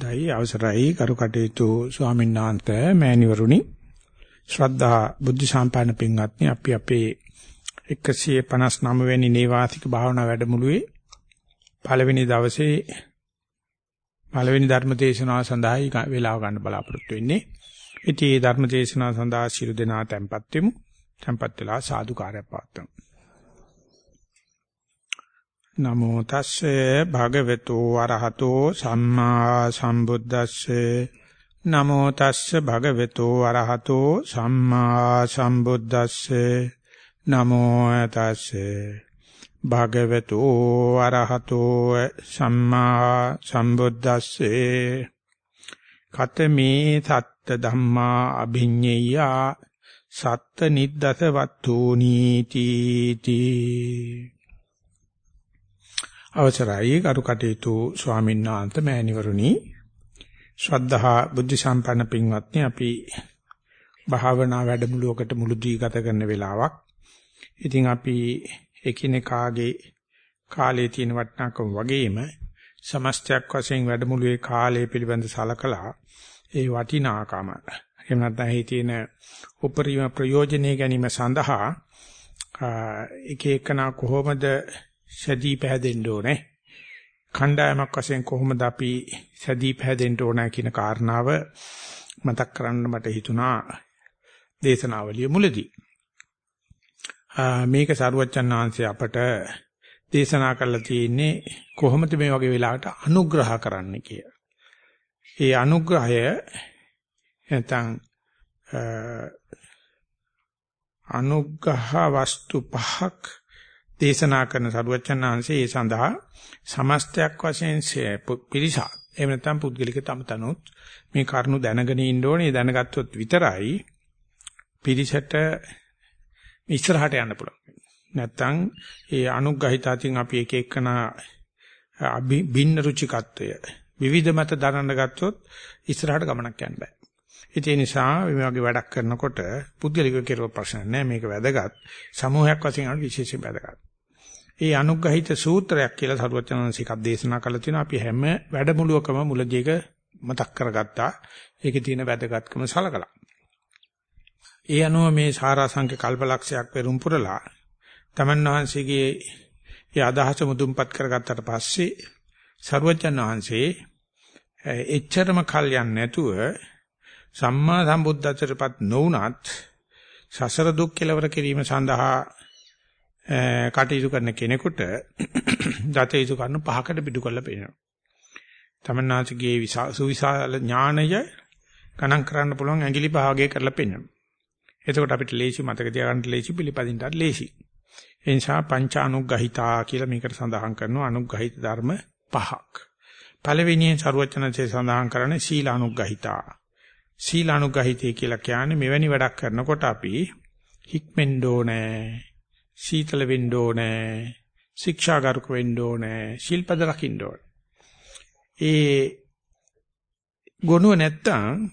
දෛ අවසරයි කරුකටේතු ස්වාමීන් වහන්සේ මෑණිවරුනි ශ්‍රද්ධා බුද්ධ සම්පන්න පින්වත්නි අපි අපේ 159 වෙනි නේවාසික භාවනා වැඩමුළුවේ පළවෙනි දවසේ පළවෙනි ධර්ම දේශනාව සඳහා වේලාව ගන්න බලාපොරොත්තු වෙන්නේ. ඉතින් මේ ධර්ම දේශනාව සඳහා ශිරු දෙනා tempත් වෙමු. tempත් වෙලා සාදුකාරය පාත්තුමු. නමෝ තස්සේ භගවතු වරහතෝ සම්මා සම්බුද්දස්සේ. නමෝ තස්සේ භගවතු වරහතෝ සම්මා සම්බුද්දස්සේ. නමෝ තස්සේ භගවතු වරහතෝ සම්මා සම්බුද්දස්සේ. කතමේ සත්ත ධම්මා අභිඤ්ඤය. සත්ත නිද්දස වත්තුනි තී අවසරයි කරු කටයුතු ස්වාමීන් වහන්සේ මෑණිවරුනි ශ්‍රද්ධහා බුද්ධ සම්පන්න පින්වත්නි අපි භාවනා වැඩමුළුවකට මුළුදී ගත කරන වෙලාවක්. ඉතින් අපි එකිනෙකාගේ කාලයේ තියෙන වටිනාකම වගේම සමස්තයක් වශයෙන් වැඩමුළුවේ කාලය පිළිබඳ සලකලා ඒ වටිනාකම එහෙම නැත්නම් එහි තියෙන උපරිම ප්‍රයෝජනෙ ගැනීම සඳහා එක එකනා කොහොමද සැදී පැහැදෙන්න ඕනේ. කණ්ඩායමක් වශයෙන් කොහොමද අපි සැදී පැහැදෙන්න ඕන කියන කාරණාව මතක් කරන්න මට හිතුණා දේශනාවලිය මුලදී. මේක සරුවච්චන් ආංශය අපට දේශනා කරලා තියෙන්නේ කොහොමද මේ වගේ වෙලාවට අනුග්‍රහ කරන්න කියලා. ඒ අනුග්‍රහය නැත්නම් අනුග්‍රහ වස්තු පහක් දේශනා කරන සරුවචන් ආංශේ ඒ සඳහා සමස්තයක් වශයෙන් පිරිසක් එහෙම නැත්නම් පුද්ගලික තම තනොත් මේ කරුණු දැනගෙන ඉන්න ඕනේ. දැනගත්තොත් විතරයි පිරිසට ඉස්සරහට යන්න පුළුවන්. නැත්නම් ඒ අනුග්‍රහිතාකින් අපි එක එකන බින්න රුචිකත්වය විවිධ මත දරන්න ගත්තොත් ඉස්සරහට ගමනක් යන්න බෑ. ඒ නිසා මේ වගේ වැඩක් කරනකොට පුද්ගලික කෙරුව ප්‍රශ්න නෑ. මේක වැදගත්. සමූහයක් වශයෙන් අනු විශේෂයෙන් වැදගත්. ඒ අනුග්‍රහිත සූත්‍රයක් කියලා සරුවචනන්සිකක් දේශනා කළා තියෙනවා. අපි හැම වැඩමුළුවකම මුලදී ඒක මතක් කරගත්තා. ඒකේ තියෙන වැදගත්කම සලකලා. ඒ අනුව මේ සාරාංශක කල්පලක්ෂයක් පෙරම් පුරලා තමන් වහන්සේගේ ඒ අදහස මුදුන්පත් කරගත්තට පස්සේ සරුවචන වහන්සේ එච්චරම කල් යන්නේ නැතුව සම්මා සම්බුද්ධත්වයටපත් නොවුනත් සසර දුක් කෙලවර කිරීම සඳහා කටයුතු කරන කෙනෙකුට දත යුතු කරන පහකට පිටු කරලා පේනවා. තමන්නාසිකේ සුවිශාල ඥානය ගණන් කරන්න පුළුවන් ඇඟිලි පහගේ කරලා පෙන්වනවා. එතකොට අපිට ලේසි මතක තියාගන්න ලේසි පිළිපදින්නත් ලේසි. ඒ නිසා පංච අනුග්‍රහිතා කියලා මේකට සඳහන් කරනවා අනුග්‍රහිත ධර්ම පහක්. පළවෙනියෙන් ਸਰවචනසේ සඳහන් කරන්නේ සීල අනුග්‍රහිතා. සීල අනුග්‍රහිතය කියලා කියන්නේ මෙවැනි වැඩක් කරනකොට අපි හික්මෙන්න ඕනේ. සීතල වෙන්න ඕනේ. ශික්ෂාගාරක වෙන්න ඕනේ. ශිල්පද රකින්න ඕනේ. ඒ ගොනුව නැත්තම්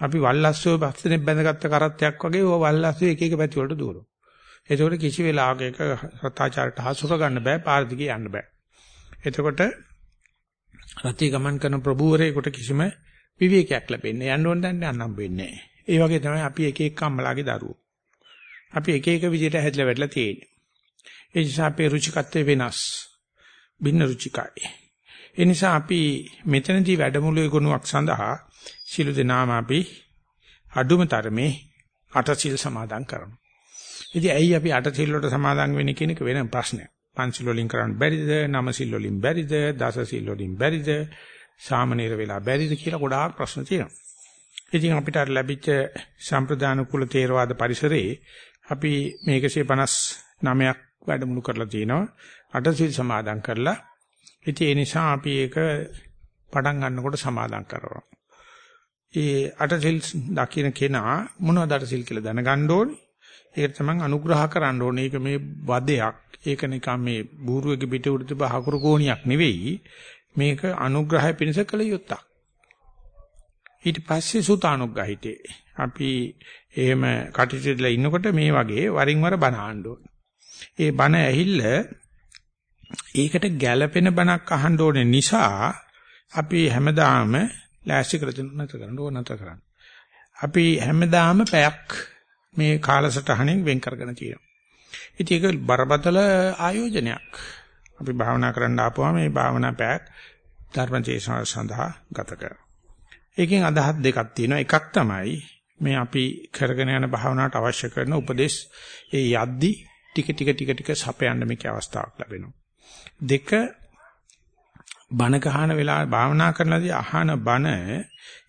අපි වල්ලස්සෝ බස්තනේ බැඳගත්ත කරත්තයක් වගේ ඔය වල්ලස්සෝ එක එක පැති වලට දුවනවා. ඒකෝට කිසි වෙලාවක එක සත්‍යාචාරයට හසුර ගන්න බෑ පාර දිගේ යන්න බෑ. එතකොට රතිය ගමන් කරන ප්‍රභූවරයෙකුට කිසිම විවේකයක් ලැබෙන්නේ යන්න ඕන දැන් යන්නම් වෙන්නේ නැහැ. ඒ වගේ තමයි අපි එක එක අම්මලාගේ දරුවෝ. අපි එක එක විදිහට හැදලා වැටලා තියෙන්නේ. ඒ නිසා අපේ රුචිකත්වය වෙනස්. භින්න රුචිකයි. ඒ නිසා අපි මෙතනදී වැඩමුළුවේ ගුණයක් සඳහා සිළු දෙනාම අපි අඩුම තරමේ අටසිල් සමාදන් කරනවා. ඉතින් ඇයි අපි අටසිල් වලට සමාදන් වෙන්නේ කියන එක වෙන ප්‍රශ්නයක්. පංචිල් වලින් කරන්න බැරිද? නවසිල් වලින් බැරිද? දසසිල් වලින් බැරිද? සාමනීර වෙලා බැරිද කියලා ගොඩාක් ප්‍රශ්න තියෙනවා. ඉතින් අපිට ලැබිච්ච සම්ප්‍රදාන කුල තේරවාද පරිසරයේ අපි මේ 159ක් වැඩමුළු කරලා තිනවා. අටසිල් සමාදන් කරලා. ඉතින් ඒ නිසා අපි ඒක පටන් ගන්නකොට සමාදන් කරනවා. ඒ අටසිල් දකින්න කෙනා මොනවද අටසිල් කියලා දැනගන්න ඕනේ. ඒක තමයි අනුග්‍රහ කරන්න ඕනේ. ඒක මේ වදයක්. ඒක නිකන් මේ බූරුවගේ පිට උඩ තිබ හකුරු කෝණියක් නෙවෙයි. මේක අනුග්‍රහය පිණිස කළ යුත්තක්. ඊට පස්සේ සුතානුග්‍රහිතේ. අපි එහෙම කටයුතුලා ඉන්නකොට මේ වගේ වරින් වර බණ අහන්න ඒ බණ ඇහිල්ල ඒකට ගැළපෙන බණක් අහන්න ඕනේ නිසා අපි හැමදාම ලෑස්ති කරගෙන නැතර කරන්න ඕන නැතර කරන්න. අපි හැමදාම පැයක් මේ කාලසටහනෙන් වෙන් කරගෙන තියෙනවා. ඉතින් ඒක බරපතල ආයෝජනයක්. අපි භාවනා කරන්න ආපුවාම මේ භාවනා පැයක් ධර්මචේතනාව සඳහා ගත කරනවා. ඒකෙන් අදහස් දෙකක් තියෙනවා. එකක් තමයි මේ අපි කරගෙන යන භාවනාවට අවශ්‍ය කරන උපදේශ ඒ යද්දි ටික ටික ටික ටික සපයන්න මේක අවස්ථාවක් ලැබෙනවා. දෙක බණ කහන වෙලාව භාවනා කරනදී අහන බණ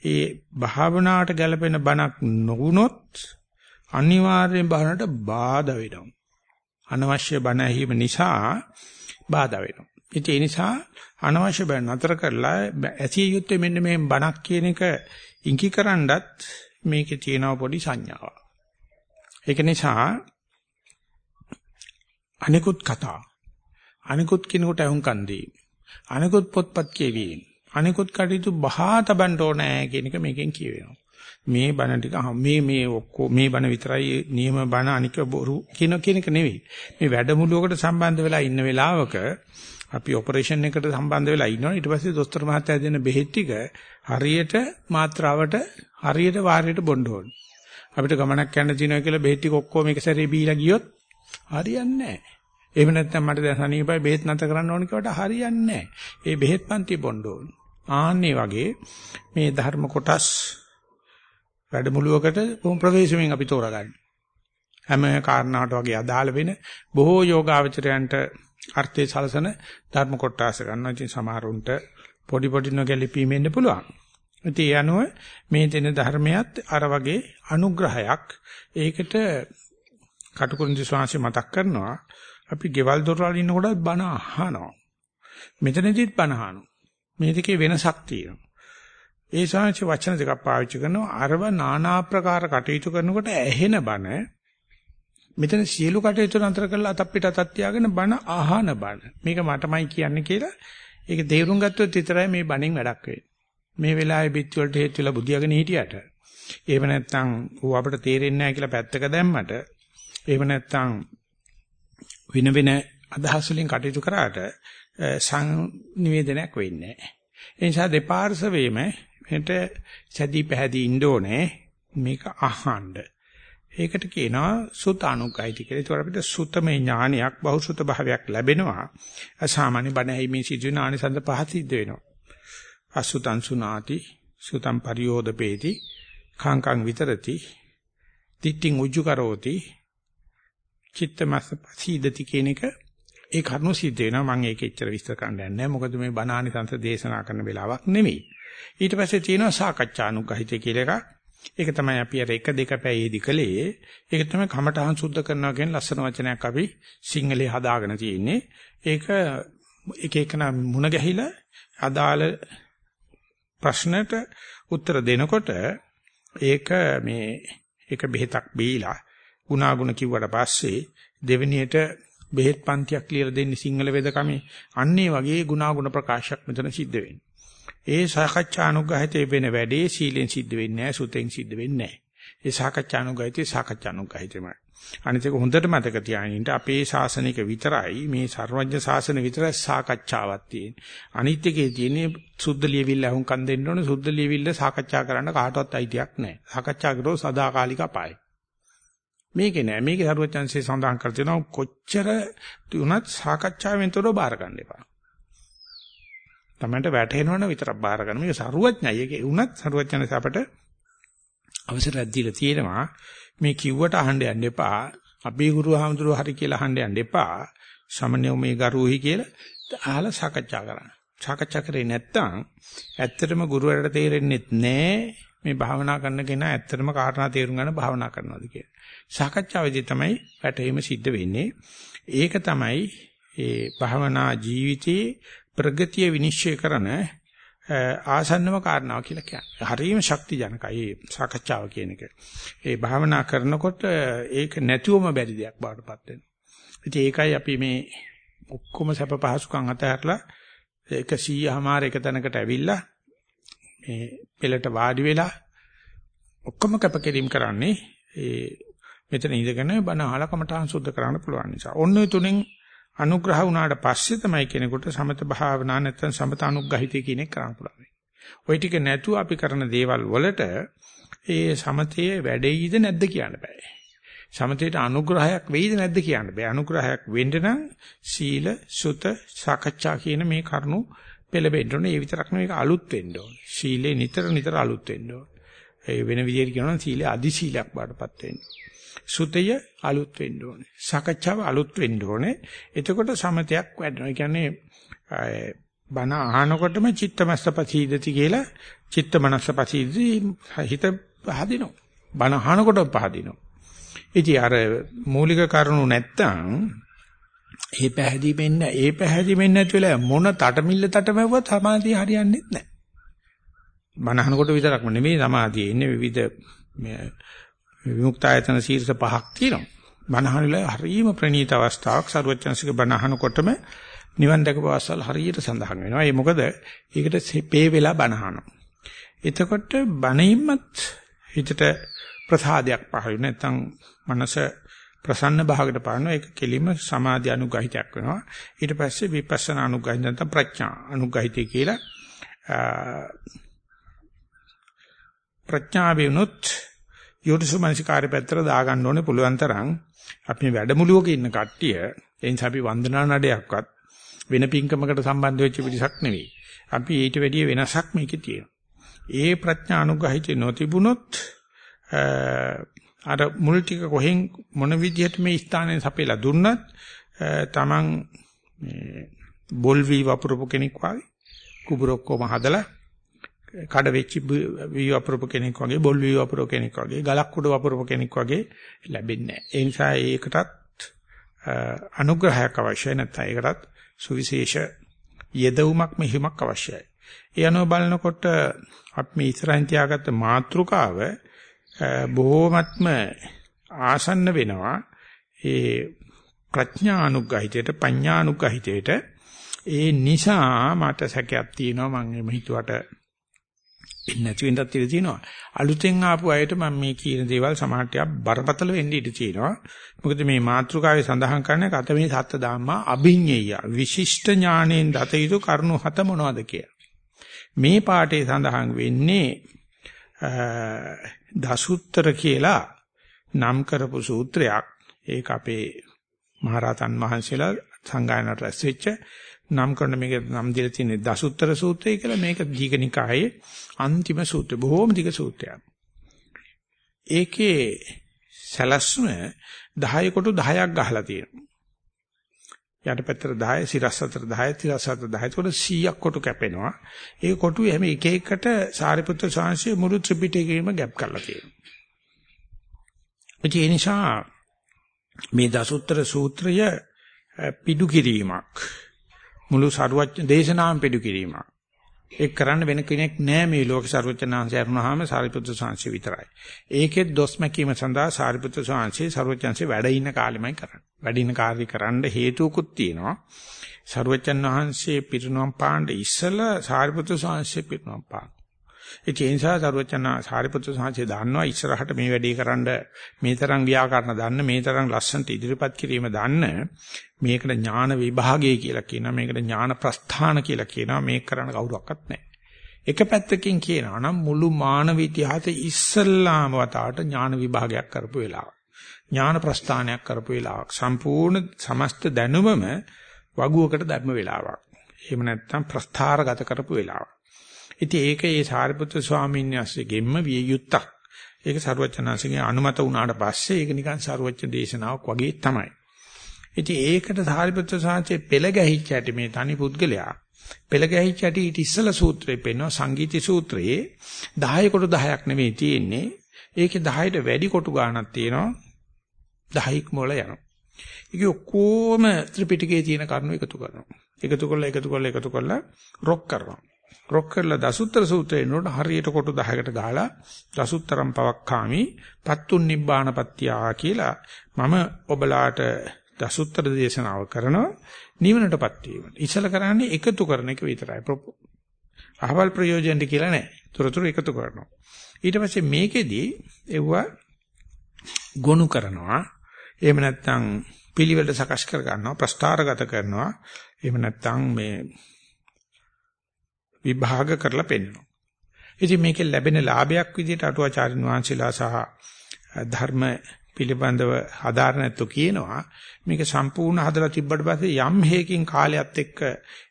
ඒ භාවනාවට ගැලපෙන බණක් නොවුනොත් අනිවාර්යෙන් බණට බාධා වෙනවා. අනවශ්‍ය බණ ඇහිම නිසා බාධා වෙනවා. ඒ නිසා අනවශ්‍ය බණ නතර කරලා ඇසිය යුත්තේ මෙන්න මේ බණක් කියන එක ඉඟි කරන්නත් මේකේ තියෙන පොඩි සංඥාවක්. ඒක නිසා අනිකුත් කතා අනිකුත් කිනුට අහුම්කන් දී අනිකුත් පොත්පත් කියවීම අනිකුත් කටයුතු බහා තබන්න ඕනේ කියන එක මේකෙන් කියවෙනවා. මේ බණ ටික මේ මේ ඔක්කො මේ බණ විතරයි නියම බණ අනික බොරු කියන කියන එක නෙවෙයි. මේ වැඩමුළුවකට සම්බන්ධ වෙලා ඉන්න වෙලාවක අපි ඔපරේෂන් එකට සම්බන්ධ වෙලා ඉන්නවා ඊට පස්සේ දොස්තර මහත්තයා දෙන බෙහෙත් ටික හරියට මාත්‍රාවට හරියට වාරයට බොන්න ඕන. අපිට ගමනක් යන්න තියෙනවා කියලා බෙහෙත් ටික ඔක්කොම එක සැරේ බීලා ගියොත් හරියන්නේ නැහැ. එහෙම නැත්නම් මට දැන් සනීපයි බෙහෙත් නැත කරන්න ඕන කියවට හරියන්නේ නැහැ. ඒ බෙහෙත් පන්ති බොන්න ඕන. ආන්නේ වගේ මේ ධර්ම කොටස් වැඩමුළුවකට බොහොම ප්‍රවේශමෙන් අපි තෝරාගන්න. හැම කාරණාවට වගේ අදාළ වෙන බොහෝ යෝගාවචරයන්ට අර්ථය සලසන ධර්ම කොටස ගන්නවා. ඉතින් සමහරුන්ට පොඩි පොඩි නොගැලපීම් එන්න පුළුවන්. ඉතින් ඒ අනුව මේ දෙන ධර්මයක් අර වගේ අනුග්‍රහයක්. ඒකට කටුකුරුන්දි ස්වාමීන් මතක් කරනවා. අපි ගෙවල් දොරවල් ඉන්නකොට බණ අහනවා. මෙතනදිත් බණ අහනවා. මේ දෙකේ වෙනසක් තියෙනවා. ඒ ශාංශ වචන දෙකක් පාවිච්චි කරනවා අරව নানা ආකාර කටයුතු කරනකොට ඇහෙන බණ මෙතන සියලු කටයුතු නතර කරලා අතක් පිට අතක් තියාගෙන බණ අහන බණ. මේක මටමයි කියන්නේ කියලා ඒක තේරුම් ගත්තොත් විතරයි මේ බණෙන් වැඩක් වෙන්නේ. මේ වෙලාවේ බිත් වලට හේතු වෙලා බුදියාගෙන හිටියට එහෙම නැත්නම් ඌ අපිට තේරෙන්නේ නැහැ කියලා පැත්තක දැම්මට එහෙම නැත්නම් වෙන වෙන අදහස් වලින් කටයුතු කරාට සංනිවේදනයක් වෙන්නේ නැහැ. ඒ නිසා දෙපාර්ශවෙම මෙතන සැදී පැහැදී ඉන්න ඕනේ මේක අහන්න. ඒකට කියනවා සුතානුග්ගයිති කියලා. ඒතකොට අපිට සුතමේ ඥානයක් බහුසුත භාවයක් ලැබෙනවා. සාමාන්‍ය බණ ඇහිමේ සිදුවෙන ආනිසංස පහ සිද්ධ වෙනවා. අසුතං සුනාති සුතං පරියෝදපේති කාංකං විතරති තිට්ඨින් උජ්ජු කරෝති චිත්තමස්ස පසීදති කියන එක ඒ කරුණු සිද්ධ වෙනවා මම ඒක එච්චර විස්තර කරන්න යන්නේ නැහැ මොකද මේ බණ ආනිසංස දේශනා කරන වෙලාවක් නෙමෙයි ඊට පස්සේ තියෙනවා සාකච්ඡානුග්‍රහිතය කියලා එකක් ඒක තමයි අපි අර එක දෙක පැයේදී කළේ. ඒක තමයි කමඨහං සුද්ධ කරනවා කියන ලස්සන වචනයක් අපි සිංහලේ හදාගෙන තියෙන්නේ. ඒක එක එකන මුණ ගැහිලා අදාළ ප්‍රශ්නට උත්තර දෙනකොට ඒක මේ එක බෙහෙතක් බීලා ගුණාගුණ කිව්වට පස්සේ දෙවෙනියට බෙහෙත් පන්තියක් ලියලා දෙන්නේ සිංහල වේදකමේ අන්නේ වගේ ගුණාගුණ ප්‍රකාශයක් මෙතන සිද්ධ වෙන්නේ. ඒ සාකච්ඡානුගහිතේ වෙන වැඩේ සීලෙන් සිද්ධ වෙන්නේ නැහැ සුතෙන් සිද්ධ වෙන්නේ නැහැ. ඒ සාකච්ඡානුගහිතේ සාකච්ඡානුගහිතේමයි. අනිත් එක හොඳට මතක තියාගන්න අපේ ශාසනික විතරයි මේ සර්වඥ ශාසන විතරයි සාකච්ඡාවක් තියෙන්නේ. අනිත් එකේ තියෙන්නේ සුද්ධ ලියවිල්ල අහුන් කන් දෙන්න ඕනේ සුද්ධ ලියවිල්ල සාකච්ඡා කරන්න කාටවත් අයිතියක් නැහැ. සාකච්ඡා කරෝ සදාකාලික අපායයි. මේකේ නෑ මේකේ සරුවචන්සේ සඳහන් කර තියෙනවා කොච්චර තුනත් සාකච්ඡාවෙන් තොරව බාර ගන්න එපා. තමන්ට වැටහෙනවන විතරක් බාර ගන්න. මේක සරුවඥයි. ඒක වුණත් සරුවඥයන්ස අපට අවසරයක් දීලා තියෙනවා. මේ කිව්වට අහන්න යන්න එපා. අපේ ගුරු හාමුදුරුවෝ හරි කියලා අහන්න යන්න එපා. සමනියෝ මේ ගරුහි කියලා අහලා සාකච්ඡා කරන්න. සාකච්ඡා කරේ නැත්නම් ඇත්තටම ගුරුවරට තේරෙන්නේ නැහැ මේ භාවනා කරන කෙනා ඇත්තටම කාරණා තේරුම් ගන්න භාවනා කරනවාද කියලා. සාකච්ඡාවේදී තමයි වැටීම සිද්ධ වෙන්නේ. ඒක තමයි ඒ භාවනා ජීවිතයේ ප්‍රගතිය විනිශ්චය කරන ආසන්නම කාරණාව කියලා කියන්නේ. හරියම ශක්ති ජනකයි මේ සාකච්ඡාව කියන එක. ඒ භාවනා කරනකොට ඒක නැතුවම බැරි දෙයක් බාටපත් වෙනවා. ඉතින් ඒකයි අපි මේ ඔක්කොම සැප පහසුකම් අතහැරලා 100මාර එක තැනකට ඇවිල්ලා මේ පෙළට වාඩි වෙලා ඔක්කොම කැපකිරීම කරන්නේ ඒ මෙතන ඉඳගෙන බණ අහලා කමටහන් සුද්ධ කරන්න පුළුවන් නිසා. ඔන්න ඔය තුනෙන් අනුග්‍රහ වුණාට පස්සේ තමයි කෙනෙකුට සමත භාවනා නැත්නම් සමත අනුග්‍රහිතය කියන එක කරන්න පුළුවන්. ওই ටික නැතුව අපි කරන දේවල් වලට ඒ සමතයේ වැඩෙයිද නැද්ද කියන්න බෑ. සමතේට අනුග්‍රහයක් වෙයිද නැද්ද කියන්න බෑ. අනුග්‍රහයක් වෙන්න නම් සීල, සුත, සාකච්ඡා කියන මේ කරුණු පෙළඹෙන්න ඕනේ. ඒ විතරක් නෙවෙයි අලුත් වෙන්න ඕනේ. සීලේ නිතර නිතර අලුත් වෙන්න ඕනේ. ඒ වෙන විදිහට කියනවා නම් සීලේ අදි සීලයක් බාටපත් වෙන්න. සුතය අලුත් වෙන්න ඕනේ. සාකච්ඡාව අලුත් වෙන්න ඕනේ. එතකොට සමතයක් වැඩනවා. ඒ කියන්නේ බණ අහනකොටම චිත්තමස්සපසීදති කියලා චිත්තමනස්සපසීදති හිත පහදිනවා. බණ අහනකොටම පහදිනවා. ඉතින් අර මූලික කරුණු නැත්තම් ඒ පැහැදිමෙන්න ඒ පැහැදිමෙන්න නැති වෙලා මොන තටමිල්ල තටමැව්වත් සමාධිය හරියන්නේ නැහැ. බණහනකොට විතරක්ම නෙමෙයි සමාධිය ඉන්නේ විවිධ විමුක්තායතන ශීර්ෂ පහක් තියෙනවා. බණහනලා හරීම ප්‍රණීත අවස්ථාවක් සරුවචනසික බණහනකොටම නිවන් දැකපු අවස්ථාවල හරියට සඳහන් වෙනවා. ඒ මොකද ඒකට පේ වෙලා බණහනවා. එතකොට බණීමත් හිතට ප්‍රසාදයක් පහළ නැත්නම් මනස ප්‍රසන්න භාවයකට පානවා ඒක කෙලිම සමාධි අනුගහිතයක් වෙනවා ඊට පස්සේ විපස්සනා අනුගහිත නැත්නම් ප්‍රඥා අනුගහිතය කියලා ප්‍රඥාවෙනුත් යෝනිසුමනසිකාර්ය පැත්තට දාගන්න ඕනේ පුළුවන් තරම්. අපි වැඩමුළුවක ඉන්න කට්ටිය එනිසා අපි වන්දනා නඩයක්වත් වෙන පින්කමකට සම්බන්ධ වෙච්ච පිරිසක් නෙවෙයි. අපි ඊට වැඩිය වෙනසක් මේකේ තියෙනවා. ඒ ප්‍රඥා අනුගහිතේ නොතිබුණොත් අර මුල් ටික කොහෙන් මොන විදිහට මේ ස්ථානයෙන් සපේලා දුන්නත් තමන් මේ බොල් වී වපුරපු කෙනෙක් වගේ කුබුරොක්කොම හදලා කඩ වෙච්ච වී වපුරපු කෙනෙක් වගේ බොල් වී වපුරපු කෙනෙක් වගේ ගලක් උඩ වපුරපු කෙනෙක් වගේ ලැබෙන්නේ නැහැ. ඒ නිසා ඒකටත් අනුග්‍රහයක් අවශ්‍යයි නැත්නම් ඒකටත් සුවිශේෂ යෙදවුමක් මෙහිමක් අවශ්‍යයි. ඒ අනුව බලනකොට අපි මේ ඉස්සරහින් තියාගත්ත මාත්‍රිකාව බොහෝමත්ම ආසන්න වෙනවා ඒ ප්‍රඥා අනුග්‍රහිතයට පඤ්ඤා අනුග්‍රහිතයට ඒ නිසා මට සැකයක් තියෙනවා මම එහෙම හිතුවට නැති වෙන්නත් ඉඩ තියෙනවා. අලුතෙන් ආපු අයට මම මේ කියන දේවල් සමහරට බරපතල වෙන්න ඉඩ තියෙනවා. මොකද මේ මාතෘකාවේ සඳහන් කරන්නේ කතමේ සත්‍ය ධම්මා අභිඤ්ඤය. විශිෂ්ට ඥාණයෙන් දත යුතු කරුණු හත මොනවද කියලා මේ පාඩේ සඳහන් වෙන්නේ දසුත්තර කියලා නම් කරපු සූත්‍රයක්. ඒක අපේ මහරහතන් වහන්සේලා සංගායනට රැස් වෙච්ච නම් කරන මේක නම් දීලා තියෙන දසුත්තර සූත්‍රය කියලා මේක දීඝනිකායේ අන්තිම සූත්‍රය බොහෝම දිග සූත්‍රයක්. ඒකේ සලස්ම 10 කොට 10ක් ගහලා තියෙනවා. යටපැත්තට 10 සිරස් අතර 10 තිරස් අතර 10 ඒකට 100ක් කොටු කැපෙනවා ඒ කොටු හැම එක එකට සාරිපුත්‍ර ස්වාමීන් මුළු ත්‍රිපිටකයේම ගැප් කරලා තියෙනවා ඒ නිසා මේ දසුත්තර සූත්‍රය පිටු කිරීමක් මුළු සරුවත් දේශනාවම පිටු කිරීමක් ඒක කරන්න වෙන කෙනෙක් නැහැ මේ ලෝක සර්වඥාන්සේ අරුණාම සාරිපුත්‍ර ස්වාමීන් විතරයි ඒකෙත් දොස් මැකීම සඳහා සාරිපුත්‍ර ස්වාමීන් සර්වඥාන්සේ වැඩ ඉන්න කාලෙමයි කරන්නේ වැඩින කාර්ය කරන්න හේතුකුත් තියෙනවා. සරුවචන් වහන්සේ පිරිනොම් පාණ්ඩ ඉස්සලා සාරිපුත්‍ර ස්වාමීන් පිරිනොම් පාන. ඒ නිසා සරුවචන් සාරිපුත්‍ර ස්වාමීන් දන්නවා ඉස්සරහට මේ වැඩේ කරන්න මේ තරම් ව්‍යාකරණ දන්න මේ තරම් ලස්සනට ඉදිරිපත් කිරීම දන්න මේකට ඥාන විභාගය කියලා කියනවා මේකට ඥාන ප්‍රස්ථාන කියලා කියනවා මේක කරන්න කවුරක්වත් නැහැ. එක පැත්තකින් කියනවා නම් මුළු මානව ඉතිහාසයේ ඉස්සල්ලාම වතාවට ඥාන විභාගයක් කරපු වෙලාව. ඥාන ප්‍රස්ථානයක් කරපු වෙලාවක්. සම්පූර්ණ සමස්ත දැනුමම වගුවකට ධර්ම වෙලාවක්. එහෙම නැත්නම් ප්‍රස්ථාරගත කරපු වෙලාවක්. ඉතින් ඒක ඒ සාරිපුත්‍ර ස්වාමීන් වහන්සේගෙම්ම විය යුත්තක්. ඒක සරුවචනාංශගේ අනුමත වුණාට පස්සේ ඒක නිකන් සරුවචන දේශනාවක් වගේ තමයි. ඉතින් ඒකට සාරිපුත්‍ර සාංශේ පෙළ ගැහිච්ච ඇති මේ තනි පුද්ගලයා පෙළ ගැහිච්ච ඇති ඊට ඉස්සල සූත්‍රේ පෙන්වනවා සංගීති සූත්‍රයේ 10 කොට 10ක් නෙවෙයි තියෙන්නේ. ඒකේ 10ට වැඩි කොටු ගාණක් තියෙනවා. 10ක් මොළ යනවා. ඒක ඔක්කොම ත්‍රිපිටකයේ තියෙන කරුණු එකතු කරනවා. එකතු කරලා එකතු කරලා එකතු කරලා රොක් කරනවා. රොක් කරලා දසුත්තර සූත්‍රේ නෝට හරියට කොටු 10කට ගහලා දසුත්තරම් පවක්කාමි පත්තුන් නිබ්බානපත්තියා කියලා මම ඔබලාට දසුත්තර දේශනාව කරනවා නිවනටපත් වීම. ඉස්සල කරන්නේ එකතු කරන එක විතරයි. අහවල් ප්‍රයෝජනෙට කියලා නෑ. තොරතුරු එකතු කරනවා. ඊට පස්සේ මේකෙදි එවුවා ගොනු කරනවා එහෙම නැත්නම් පිළිවෙලට සකස් කර ගන්නවා ප්‍රස්ථාරගත කරනවා එහෙම නැත්නම් මේ විභාග කරලා පෙන්නනවා ඉතින් මේකෙන් ලැබෙන ලාභයක් විදිහට අටුවාචාරින් වහන්සේලා සහ ධර්ම පිළිබඳව හදාරණත්තු කියනවා මේක සම්පූර්ණ හදලා තිබ්බට පස්සේ යම් හේකින් කාලයත් එක්ක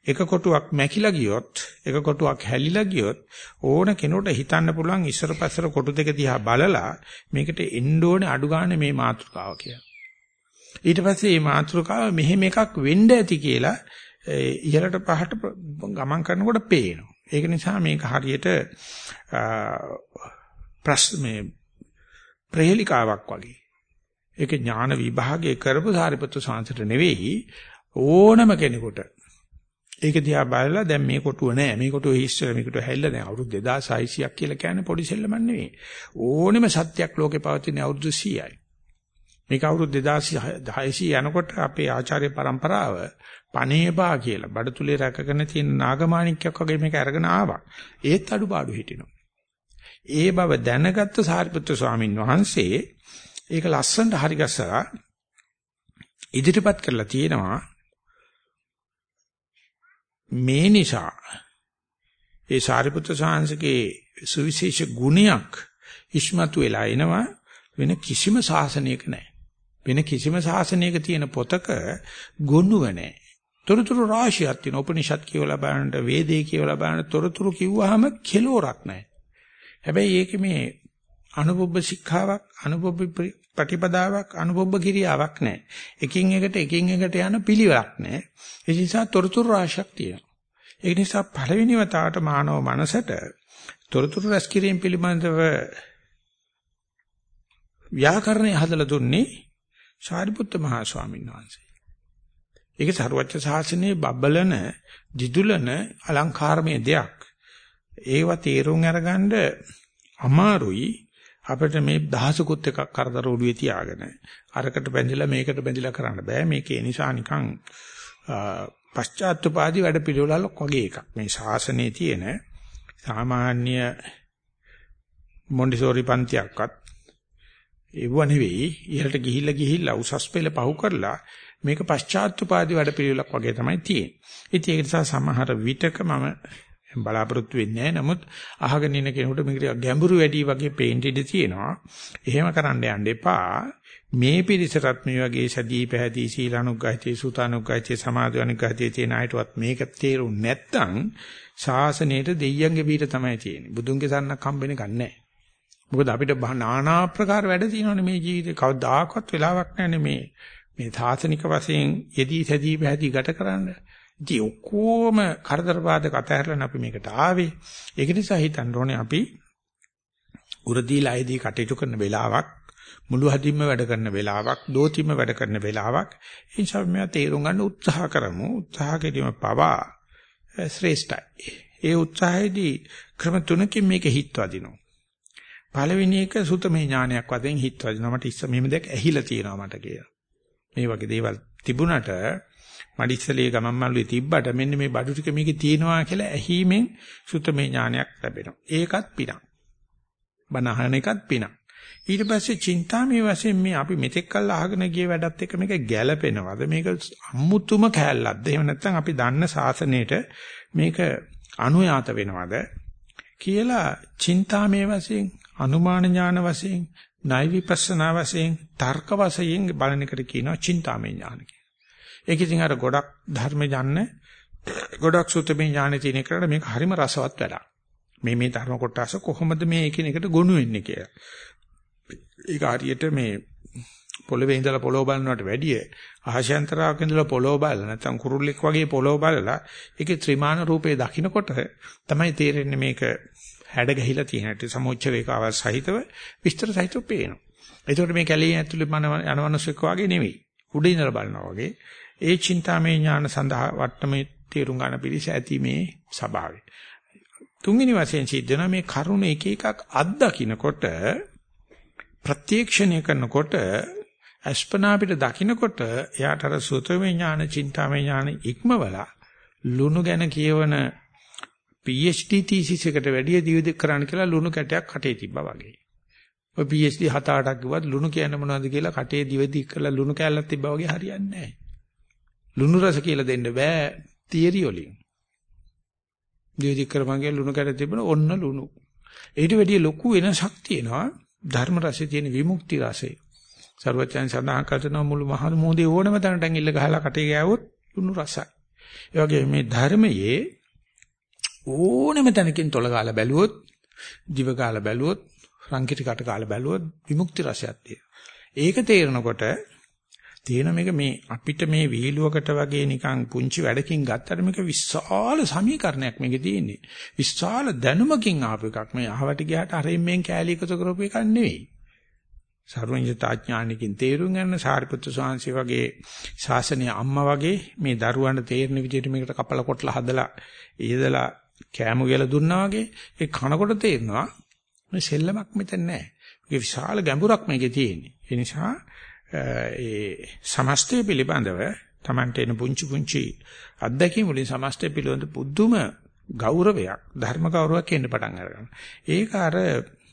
එක කොටුවක් මැකිලා ගියොත් එක කොටුවක් හැලිලා ගියොත් ඕන කෙනෙකුට හිතන්න පුළුවන් ඉස්සර පස්සර කොටු දෙක දිහා බලලා මේකට එන්න ඕනේ අඩු ගන්න මේ මාතෘකාව කියලා. ඊට පස්සේ මේ මාතෘකාව මෙහෙම එකක් වෙන්න ඇති කියලා ඉහළට පහට ගමන් කරනකොට පේනවා. ඒක නිසා මේක හරියට ප්‍රශ්න මේ ප්‍රහේලිකාවක් වගේ. ඒක ඥාන විභාගයේ කරපු සාරිපුත්‍ර සාංශයට නෙවෙයි ඕනම කෙනෙකුට. ඒක දිහා බලලා දැන් මේ කොටුව නෑ මේ කොටුව හිස්සල මේ කොටුව හැල්ල දැන් අවුරුදු 2600ක් කියලා කියන්නේ පොඩි සෙල්ලමක් නෙවෙයි. ඕනෙම සත්‍යයක් ලෝකේ පවතින අවුරුදු 100යි. මේක අවුරුදු 2600 යනකොට අපේ ආචාර්ය પરම්පරාව පණේබා කියලා බඩතුලේ රැකගෙන තියෙන නාගමාණික්යක් වගේ මේක අරගෙන ආවා. ඒත් අඩුපාඩු හිටිනවා. ඒ බව දැනගත්ත සාරිපුත්‍ර ස්වාමීන් වහන්සේ ඒක ලස්සනට හරි ගස්සලා ඉදිරිපත් කරලා තියෙනවා මේ නිසා ඒ සාරිපුත්‍ර සාංශකේ සුවිශේෂ ගුණයක් ඉස්මතු වෙලා එනවා වෙන කිසිම ශාසනයක නැහැ. වෙන කිසිම ශාසනයක තියෙන පොතක ගොනුව නැහැ. තොරතුරු රාශියක් තියෙන උපනිෂද් කියවලා බලනට වේදේ කියවලා බලනට තොරතුරු කිව්වහම කෙලෝරක් නැහැ. හැබැයි ඒක මේ අනුපොබ්බ ශික්ෂාවක් අනුපොබ්බ ප්‍රතිපදාවක් අනුපොබ්බ කිරියාවක් නැහැ. එකින් එකට එකින් එකට යන පිළිවෙලක් නැහැ. ඒ නිසා තොරතුරු රාශියක් තියෙනවා. ඒ නිසා පළවෙනි වතාවට මානව මනසට තොරතුරු රැස් කිරීම පිළිබඳව ව්‍යාකරණය හදලා දුන්නේ සාරිපුත්ත මහා ස්වාමීන් වහන්සේ. ඒක සරුවච්ච සාසනයේ බබලන දිදුලන අලංකාරමය දෙයක්. ඒව තේරුම් අරගන්න අමාරුයි අපිට මේ දහසකුත් එකක් කරදර ඔළුවේ තියාගෙන අරකට බැඳිලා මේකට බැඳිලා කරන්න බෑ මේකේ නිසා නිකන් පශ්චාත්තුපාදී වැඩ පිළිවෙලක් වගේ එකක් මේ ශාසනයේ තියෙන සාමාන්‍ය මොන්ඩිසෝරි පන්තියක්වත් ඒව නෙවෙයි ඉහළට ගිහිල්ලා ගිහිල්ලා උසස් පෙළ පහු කරලා මේක පශ්චාත්තුපාදී වැඩ පිළිවෙලක් වගේ තමයි තියෙන්නේ. ඉතින් ඒක නිසා සමහර විටක මම බලාපොරොත්තු වෙන්නේ නැහැ. නමුත් අහගෙන ඉන්න කෙනෙකුට මේක ගැඹුරු වැඩි වගේ පේන්න ඉඩ තියෙනවා. එහෙම කරන්න යන්න එපා. මේ පිරිසටත් මේ වගේ සදී පැහැදී සීලානුග්ගහිතේ සුතානුග්ගහිතේ සමාධියනුග්ගහිතේ තියෙන අයටවත් මේක තේරුම් නැත්තම් ශාසනයේට දෙයියන්ගේ පිට තමයි තියෙන්නේ. බුදුන්ගේ සන්නක් හම්බෙන්නේ ගන්නෑ. මොකද අපිට নানা ආකාර වැඩ තියෙනවනේ මේ ජීවිතේ. කවදාකවත් වෙලාවක් නැන්නේ මේ මේ තාසනික වශයෙන් යෙදී සදී පැහැදී ගත කරන්නේ. ඉතින් ඔක්කොම කරදර බාධක අතහැරලා අපි මේකට ආවේ. ඒක නිසා හිතන්න ඕනේ අපි උරදීලා ඇදී කටයුතු කරන වෙලාවක් මුළු හදින්ම වැඩ කරන වෙලාවක් දෝතිම වැඩ කරන වෙලාවක් ඒ නිසා මේ තේරුම් ගන්න උත්සාහ කරමු උත්සාහ කිරීම පවා ශ්‍රේෂ්ඨයි ඒ උත්සාහයේදී ක්‍රම තුනකින් මේක හිටවදිනවා පළවෙනි එක සුතමේ ඥානයක් වශයෙන් හිටවදිනවා මට ඉස්ස මෙහෙම දෙයක් ඇහිලා තියෙනවා මට කියලා මේ වගේ දේවල් තිබුණට මඩිස්සලේ ගමන් මල්ලුවේ තිබ්බට මෙන්න මේ බඩු ටික මේකේ තියෙනවා කියලා ඇහිමෙන් සුතමේ ඥානයක් ලැබෙනවා. ඒකත් පිනක්. බනහන එකත් පිනක්. ඊට පස්සේ චින්තාමේ වශයෙන් මේ අපි මෙතෙක් කල් අහගෙන ගිය වැඩත් එක්ක මේක ගැළපෙනවද? මේක අමුතුම කෑල්ලක්ද? එහෙම නැත්නම් අපි දන්න සාසනයේට මේක අනුයාත වෙනවද? කියලා චින්තාමේ වශයෙන් අනුමාන ඥාන වශයෙන් ණය විපස්සනා වශයෙන් තර්ක වශයෙන් බලන එකට කියනවා චින්තාමේ ඥාන කියලා. ඒක ඉතින් අර ගොඩක් ධර්ම යන්න ගොඩක් සුතමේ ඥානෙ තියෙන එකට මේක හරිම රසවත් වැඩක්. මේ මේ ධර්ම කොටස කොහොමද මේ එකිනෙකට ගොනු වෙන්නේ කියලා. ඒක හරියට මේ පොළවේ ඉඳලා පොළොව බලනවට වැඩිය ආශයන්තරාවක ඉඳලා පොළොව බලලා නැත්නම් කුරුල්ලෙක් වගේ පොළොව බලලා ඒකේ ත්‍රිමාන රූපේ දකින්නකොට තමයි තේරෙන්නේ මේක හැඩ ගැහිලා තියෙන හැටි සමෝච්ච රේඛාවල් සහිතව විස්තර සහිතව පේනවා. ඒකට මේ කැලේ ඇතුලේ මන යනවනසෙක් වගේ නෙවෙයි. උඩින් ඉඳලා බලනවා වගේ ඒ චින්තාමය ඥාන සඳහා වට්ටමේ තේරුම් ගන්න පිළිස ඇති මේ ස්වභාවය. තුන්වෙනි වශයෙන් සිද්ධ වෙන මේ කරුණ එක එකක් අත්දකින්නකොට ප්‍රත්‍යක්ෂණය කරනකොට අස්පනා පිට දකින්නකොට එයාට අර සුතමේ ඥාන චින්තාමය ඥාන ඉක්මවලා ලුණු ගැන කියවන PhD thesis එකට වැඩිය දියුදෙක් කරන්න කියලා ලුණු කැටයක් කටේ තිබ්බා වගේ. ඔය PhD 7-8ක් කිව්වත් ලුණු කියන්නේ මොනවද කියලා කටේ දිවෙදි කරලා ලුණු කැල්ලක් තිබ්බා වගේ හරියන්නේ නැහැ. ලුණු රස කියලා දෙන්න බෑ තියරි වලින්. දිවෙදි කරපන්ගේ ලුණු කැට තිබුණ ඔන්න ලුණු. ඊට වැඩිය ලොකු වෙනසක් තියෙනවා ධර්ම රසයේ තියෙන විමුක්ති රසය. සර්වචයන් සඳහන් කරන මුළු මහා මොහොතේ ඕනම තැනට ඇඟිල්ල ගහලා කටේ ගෑවොත් ලුණු රසයි. ඒ වගේ මේ ධර්මයේ ඕනෙම තැනකින් තොල ගාලා බැලුවොත්, දිව ගාලා බැලුවොත්, රංකිට කට ගාලා බැලුවොත් විමුක්ති රසයක් තියෙනවා. ඒක තේරෙනකොට තේන මේක මේ අපිට මේ විහිළුවකට වගේ නිකන් පුංචි වැඩකින් ගත්තට මේක විශාල සමීකරණයක් මේකේ තියෙන්නේ. විශාල දැනුමකින් ආපු එකක්. මේ අහවට ගියාට අරින් මෙන් කෑලි එකතු කරපු එකක් නෙවෙයි. සර්වඥතාඥානිකින් තේරුම් ගන්න සාරිපුත්‍ර ස්වාමීන් වගේ ශාසනීය අම්මා වගේ මේ දරුවන්ට තේරෙන විදිහට මේකට කපල කොටලා හදලා ඊදලා කෑමු කියලා දුන්නා වගේ ඒ කනකොට තේරෙනවා මේ සෙල්ලමක් මෙතන නැහැ. මේක විශාල ගැඹුරක් මේකේ තියෙන්නේ. ඒ නිසා ඒ සමස්තය පිළිබඳව Tamante එන පුංචි පුංචි අත්දැකීම් වලින් සමස්තය පිළිබඳ පුදුම ගෞරවයක් ධර්ම ගෞරවයක් එන්න පටන් අරගන්නවා. ඒක අර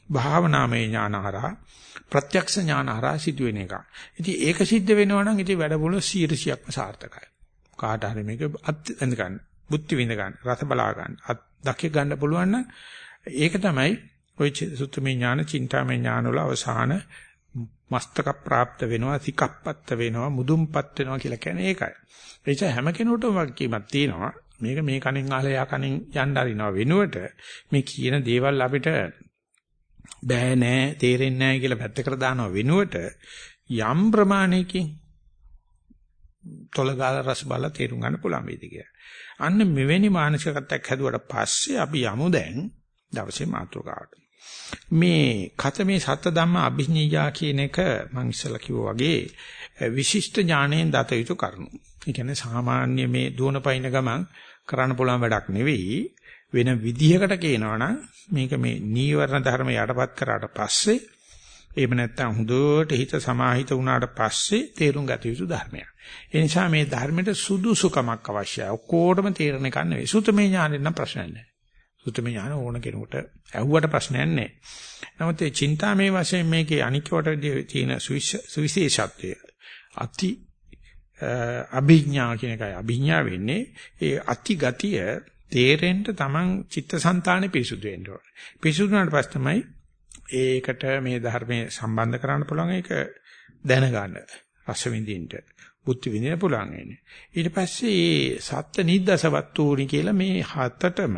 භාවනාමය ඥානහරහා ප්‍රත්‍යක්ෂ ඥානහරහා සිදුවෙන එක. ඉතින් ඒක සිද්ධ වෙනවා නම් ඉතින් වැඩමුළ 100%ක්ම සාර්ථකයි. කාට හරි මේක අත් ගන්න, බුද්ධි විඳ ගන්න, රස බලා ගන්න, අත් දක්ක ගන්න පුළුවන් නම් ඒක තමයි ওই සුත්තමේ ඥාන, චින්තාමේ ඥාන වල අවසාන මස්තක પ્રાપ્ત වෙනවා, සිකප්පත්ත වෙනවා, මුදුන්පත් වෙනවා කියලා කියන්නේ ඒකයි. ඒ නිසා හැම කෙනෙකුටම වගකීමක් තියෙනවා. මේක මේ කණෙන් අහලා යා කණෙන් යන්න අරිනවා වෙනුවට මේ කියන දේවල් අපිට බෑ නෑ තේරෙන්නේ නෑ කියලා පැත්තකට දානව වෙනුවට යම් ප්‍රමාණයකින් තොලගාල රස බල තේරුම් ගන්න පුළුවන් වේද කියලා. අන්න මෙවැනි මානසිකත්වයක් හැදුවට පස්සේ අපි යමු දැන් දවසේ මාතෘකාවට. මේ කතමේ සත්‍ය ධම්ම අභිඥා කියන එක මම ඉස්සලා කිව්වා වගේ විශිෂ්ට ඥාණයෙන් දත යුතු කරුණු. ඒ කියන්නේ සාමාන්‍ය මේ දුවන පයින් ගමන් කරන්න පුළුවන් වැඩක් නෙවෙයි. වෙන විදිහකට කියනවනම් මේක මේ නීවරණ ධර්ම යටපත් කරාට පස්සේ එහෙම නැත්නම් හොඳට හිත සමාහිත වුණාට පස්සේ තේරුම් ගත යුතු ධර්මයක්. ඒ නිසා මේ ධර්මයට සුදුසුකමක් අවශ්‍යයි. ඔක්කොටම තේරෙන එක නෙවෙයි. සුතමේ ඥානෙන් නම් ප්‍රශ්නයක් නැහැ. සුතමේ ඥාන ඕන කෙනෙකුට ඇහුවට ප්‍රශ්නයක් නැහැ. නමුත් ඒ චින්තාමේ වශයෙන් මේකේ අනික්වට තියෙන සුවිශේෂත්වය අති අභිඥා කියන එකයි අභිඥා වෙන්නේ ඒ අති ගතිය තේරෙන්න තමන් චිත්තසංතානෙ පිරිසුදු වෙන්න ඕනේ. පිරිසුදු වුණාට පස්සේ තමයි ඒකට මේ ධර්මයේ සම්බන්ධ කරන්න පුළුවන් ඒක දැනගන්න රස විඳින්න බුද්ධ විඳින්න පුළුවන් වෙන්නේ. ඊට පස්සේ මේ සත්ත්‍ය නිද්දසවත්තුනි කියලා මේ හතටම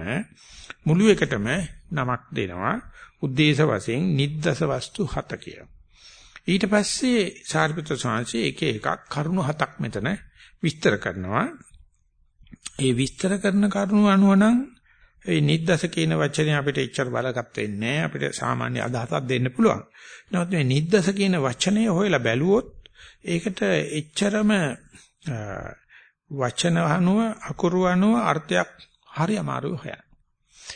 මුළු එකටම නමක් දෙනවා. උද්දේශ වශයෙන් නිද්දස වස්තු හත කියලා. ඊට පස්සේ සාරිපුත්‍ර ස්වාමීන් එක එකක් කරුණු හතක් මෙතන විස්තර කරනවා. ඒ විස්තර කරන කරුණු අනුව නම් ඒ නිද්දස කියන වචනේ අපිට එච්චර බලගත් වෙන්නේ නැහැ. අපිට සාමාන්‍ය අදහසක් දෙන්න පුළුවන්. නමුත් මේ නිද්දස කියන වචනය හොයලා බැලුවොත් ඒකට එච්චරම වචන අනුව අකුරු අනුව අර්ථයක් හරි අමාරුයි හොයන්න.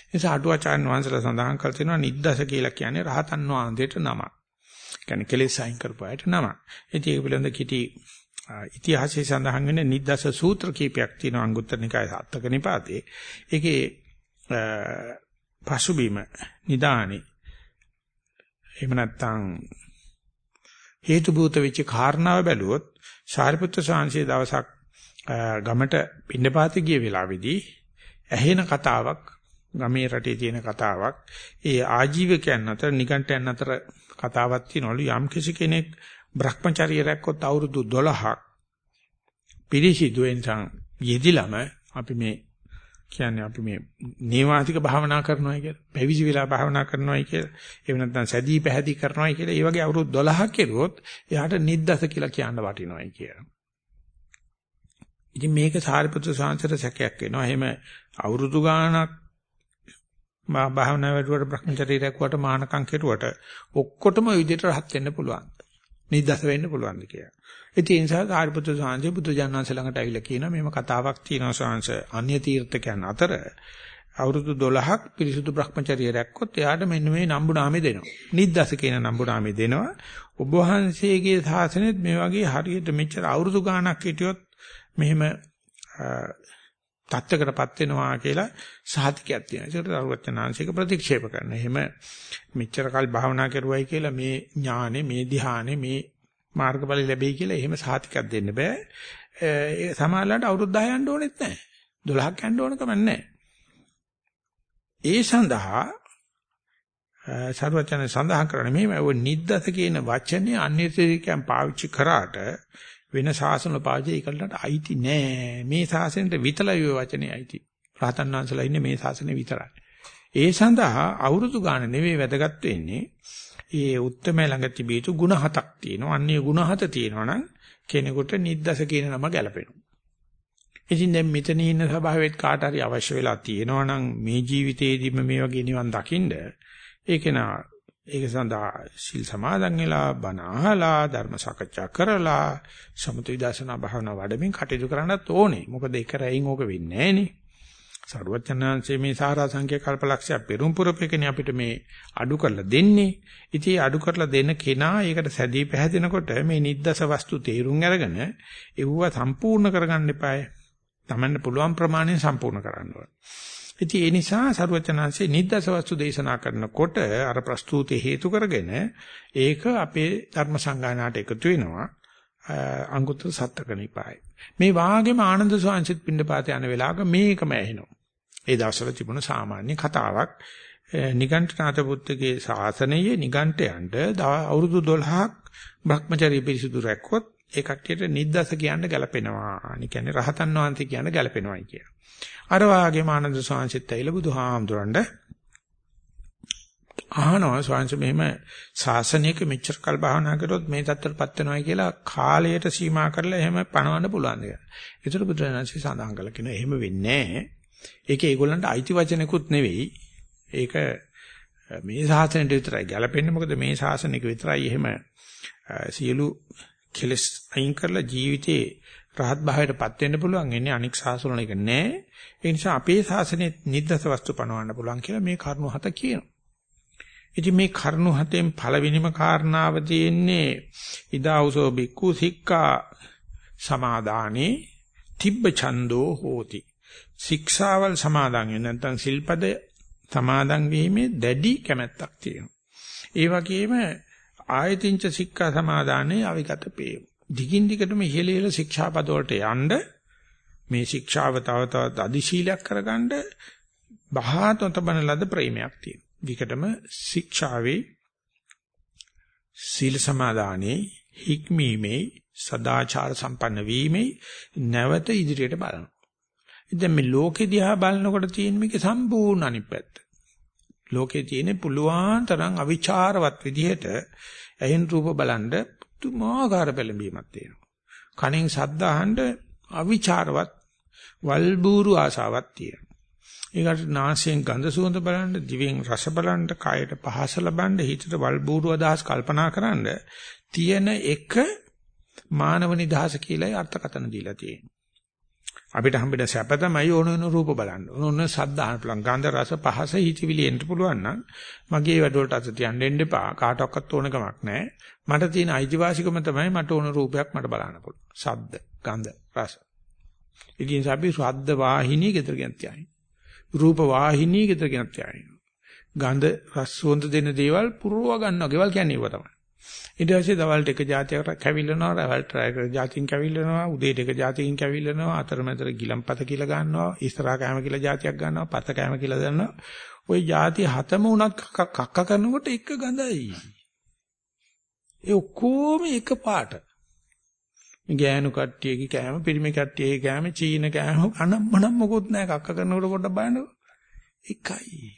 ඒ නිසා අටුවාචාර්ය වංශලා සඳහන් කර තිනවා නිද්දස කියලා කියන්නේ රහතන් වහන්සේට නමක්. කියන්නේ කෙලෙස් අයින් කරපුවාට නමක්. ඉතින් ඒක පිළිබඳ කිටි ඉතිහාසයේ සඳහන් වෙන නිද්දස සූත්‍ර කීපයක් තියෙනවා අංගුත්තර නිකාය සාත්තක නිපාතේ. ඒකේ පසුබිම නිදානේ. එහෙම නැත්නම් හේතු භූත වෙච්ච කාරණාව බැලුවොත් සාරිපුත්‍ර සාංශයේ දවසක් ගමට පින්නපාත ගිය වෙලාවේදී ඇහෙන කතාවක් ගමේ රටේ තියෙන කතාවක් ඒ ආජීවකයන් අතර නිකන්ටයන් අතර කතාවක් තියෙනවලු. යම් කිසි කෙනෙක් Brahmacharya රැක්කොත් අවුරුදු 12ක් පිරිසිදුවෙන් යෙදිලම අපි මේ කියන්නේ අපි මේ නේවාතික භාවනා කරනවා කියලා, පැවිදි වෙලා භාවනා කරනවායි කියලා, එහෙම නැත්නම් සැදී පැහැදී කරනවායි කියලා, ඒ වගේ අවුරුදු 12ක් කෙරුවොත් එයාට නිද්දස කියලා කියන්න වටිනවායි කියලා. ඉතින් මේක සාරිපුත්‍ර සාංශයට සැකයක් වෙනවා. එහෙම අවුරුදු ගාණක් මා භාවනා වැඩුවට Brahmacharya රැකුවට මානකම් කෙරුවට ඔක්කොටම ওই විදිහට රහත් වෙන්න පුළුවන්. නිද්දස වෙන්න පුළුවන්ද කියලා. ඒ නිසා සාරිපුත්‍ර සාංශේ බුදු ජානනාංශ ළඟට ඇවිල්ලා කියනවා මේව කතාවක් තියෙනවා සාංශ අන්‍ය තීර්ථකයන් අතර අවුරුදු 12ක් පිරිසුදු Brahmacharya රැක්කොත් එයාට මෙන්න මේ නම්බු නාමය දෙනවා. නිද්දස කියන නම්බු නාමය දෙනවා. ඔබ වහන්සේගේ සාසනෙත් මේ වගේ හරියට මෙච්චර අවුරුදු ගාණක් හිටියොත් මෙහෙම තත්ත්වකටපත් වෙනවා කියලා සාහිතිකයක් තියෙනවා. ඒකට අරුවචනාංශික ප්‍රතික්ෂේප කරනවා. එහෙම මෙච්චර කල් භාවනා කරුවයි කියලා මේ ඥානෙ, මේ ධ්‍යානෙ, මේ මාර්ගඵල ලැබෙයි කියලා එහෙම සාහිතිකයක් දෙන්න බෑ. ඒ සමාජලට අවුරුදු 10 යන්න ඕනෙත් නැහැ. 12ක් යන්න ඕන කමක් නැහැ. ඒ සඳහා සර්වචන සඳහන් කරන්නේ මේ ඔය නිද්දත කියන වචනේ අන්‍යතරිකයන් පාවිච්චි කරාට වෙන ශාසන පාවිච්චි ඒකට අයිති නෑ. මේ ශාසනයට විතරයි ඔය වචනේ අයිති. රහතන් වහන්සේලා ඉන්නේ මේ ශාසනේ විතරයි. ඒ සඳහා අවුරුදු ගාන නෙවෙයි වැදගත් වෙන්නේ. ඒ උත්තරමය ළඟ තිබී යුතු ಗುಣ හතක් තියෙනවා. අන්නේ ಗುಣ හත තියෙනවා නම් කෙනෙකුට නිද්දස කියන නම ගැලපෙනවා. ඉතින් දැන් මෙතන ඉන්න සභාවෙත් කාට හරි අවශ්‍ය වෙලා තියෙනවා නම් මේ ජීවිතේදීම මේ වගේ නිවන් දකින්න ඒක නා ඒක සඳහා සිල් සමාදන් වෙලා බණ අහලා ධර්ම සාකච්ඡා කරලා සමතු විදර්ශනා භාවනා වඩමින් කටයුතු කරන්නත් ඕනේ. මොකද ඒක රැයින් ඕක වෙන්නේ නැහනේ. සරුවචනාංශයේ මේ සාරා සංඛ්‍ය කල්පලක්ෂය පෙරම් පුරපේකනේ අපිට මේ අඩු කරලා දෙන්නේ. ඉතින් අඩු කරලා දෙන කෙනා ඒකට සැදී පැහැදෙනකොට මේ නිද්දස වස්තු තේරුම් අරගෙන ඒව සම්පූර්ණ කරගන්න එපාය. Tamanne පුළුවන් ප්‍රමාණයෙන් සම්පූර්ණ කරන්න ඕනේ. ඉතින් ඒ නිසා සරුවචනාංශයේ නිද්දස වස්තු දේශනා කරනකොට අර ප්‍රස්තුති හේතු කරගෙන ඒක අපේ ධර්ම සංගායනාට එකතු වෙනවා. අංගුත්තර සත්ත්කනිපායි. මේ වාගේම ආනන්ද සෝංශිත් පින්නපාත යන වෙලාවක මේකම ඇහෙනවා. ඒ දවස්වල තිබුණ සාමාන්‍ය කතාවක් නිගණ්ඨනාත පුත්‍රගේ ශාසනයේ නිගණ්ඨයන්ට අවුරුදු 12ක් Brahmacharya පිරිසුදු රැක්කොත් ඒ කට්ටියට නිද්දස කියන්න ගැලපෙනවා. අනික කියන්නේ රහතන් වහන්සේ කියන්න ගැලපෙනවායි කිය. අර වාගේම ආනන්ද සෝංශිත් ඇවිල්ලා බුදුහාමුදුරන්ට අහනවා ස්වාංශ මෙහෙම ශාසනයක මෙච්චර කල් භාවනා කරොත් මේ தත්තරපත් වෙනවයි කියලා කාලයට සීමා කරලා එහෙම පණවන්න පුළුවන් දෙයක්. ඒතර බුදුරජාණන්සේ සඳහන් කළා කියන එහෙම වෙන්නේ නැහැ. ඒක ඒගොල්ලන්ට අයිති වචනකුත් නෙවෙයි. ඒක මේ ශාසනයට විතරයි ගැලපෙන්නේ. මොකද මේ ශාසනයක විතරයි එහෙම සියලු කෙලස් අයින් කරලා ජීවිතේ රහත් භාවයටපත් වෙන්න පුළුවන්. එන්නේ අනික් ශාසනවල එක නෑ. ඒ නිසා අපේ ශාසනයේ නිද්දස වස්තු පණවන්න පුළුවන් කියලා මේ කරුණු හත කියනවා. ඉතින් මේ කරුණු හතෙන් පළවෙනිම කාරණාව තියෙන්නේ ඉදාවුසෝ බික්කු සික්කා සමාදානේ තිබ්බ ඡන්தோ හෝති. ශික්ෂාවල් සමාදන් වෙන නැත්නම් සිල්පද සමාදන් වීමේ දැඩි කැමැත්තක් තියෙනවා. ඒ වගේම ආයතින්ච සික්ඛා සමාදානේ අවිගත පේ. දිගින් දිගටම ඉහළ ඉහළ ශික්ෂාපද වලට යන්න මේ ශික්ෂාව තව තවත් අධිශීලයක් කරගන්න බහාතොතබන ලද ප්‍රේමයක් තියෙනවා. විකටම ශික්ෂාවේ සීල සමාදානේ හික්මීමේ සදාචාර සම්පන්න වීමේ නැවත ඉදිරියට බලනවා. ඉතින් මේ ලෝකෙ දිහා බලනකොට තියෙන මේකේ සම්පූර්ණ අනිත් පැත්ත. ලෝකේ තියෙන පුලුවන් තරම් අවිචාරවත් විදිහට ඇහෙන් රූප බලන්න පුදුමාකාර පෙළඹීමක් තියෙනවා. කණෙන් ශබ්ද අහන්න අවිචාරවත් වල්බూరు ආසාවක් තියෙනවා. ඒකට නාසයෙන් ගඳ සුවඳ බලන්න, දිවෙන් රස බලන්න, කයට පහස ලබන්න, හිතට වල්බూరు අදහස් කල්පනා කරන්න තියෙන එක මානව නිදහස කියලායි අර්ථකථන දීලා තියෙන්නේ. අපිට හම්බෙන සැප තමයි ඕන ඕන රූප බලන්න. ඕන ඕන ශබ්ද අහන්න පුළුවන්. ගන්ධ රස පහස හිතවිලි එන්න පුළුවන් නම් මගේ වැඩවලට අත තියන්න දෙන්න එපා. කාටවත් ඕන කමක් නැහැ. මට තියෙන අයිතිවාසිකම තමයි මට ඕන රූපයක් මට බලන්න පුළුවන්. ශබ්ද, ගන්ධ, රස. ඉතින් අපි ශබ්ද වාහිනිය ගෙදර ගෙනත් යන්නේ. රූප වාහිනිය ගෙදර ගෙනත් යන්නේ. ගඳ රස සුවඳ දෙන දේවල් පුරව ගන්නවා. ගෙවල් කියන්නේ ඒවා තමයි. ඊට පස්සේ දවල්ට එක જાතියකට කැවිලනවා, රැවල්ට જાතියින් කැවිලනවා, උදේට එක જાතියින් කැවිලනවා, අතරමැදට ගිලම්පත කියලා ගන්නවා, ඉස්සරහා කැම කියලා જાතියක් ගන්නවා, පත කැම කියලා දන්නවා. ওই જાති හතම උනත් කක්ක කරනකොට එක ගඳයි. ඒ ඔක්කොම එක පාට. ගෑනු කට්ටියගේ කෑම, පිරිමි කට්ටියගේ කෑම, චීන කෑම අනම්මනම් මොකොත් නැහැ කක්ක කරනකොට පොඩ්ඩක් බලන්නකෝ. එකයි.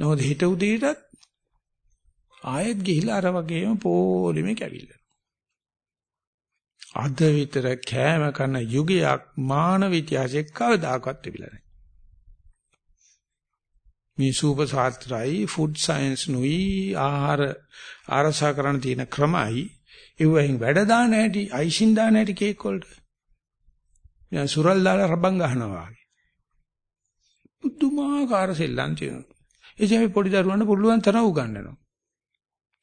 නමුත් හිත උදේටත් ආයෙත් ගිහිලා අර වගේම පොලිමේ කැවිල්ල. අද විතර කෑම කන යුගයක් මානව ඉතිහාසයේ කවදාකවත් තිබිලා නැහැ. මේ සූප ශාස්ත්‍රයි ෆුඩ් සයන්ස් නුයි ආහාර ආරසා කරන තියෙන ක්‍රමයි ඒවෙන් වැඩ දාන හැටි අයිසින් දාන හැටි කේක් වලට. මම සුරල් දාලා රබන් ගහනවා වගේ. බුදුමාකාර සෙල්ලම් තියෙනවා. ඒ කියන්නේ පොඩි දරුවන්ට පුළුවන් තරම් උගන්වනවා.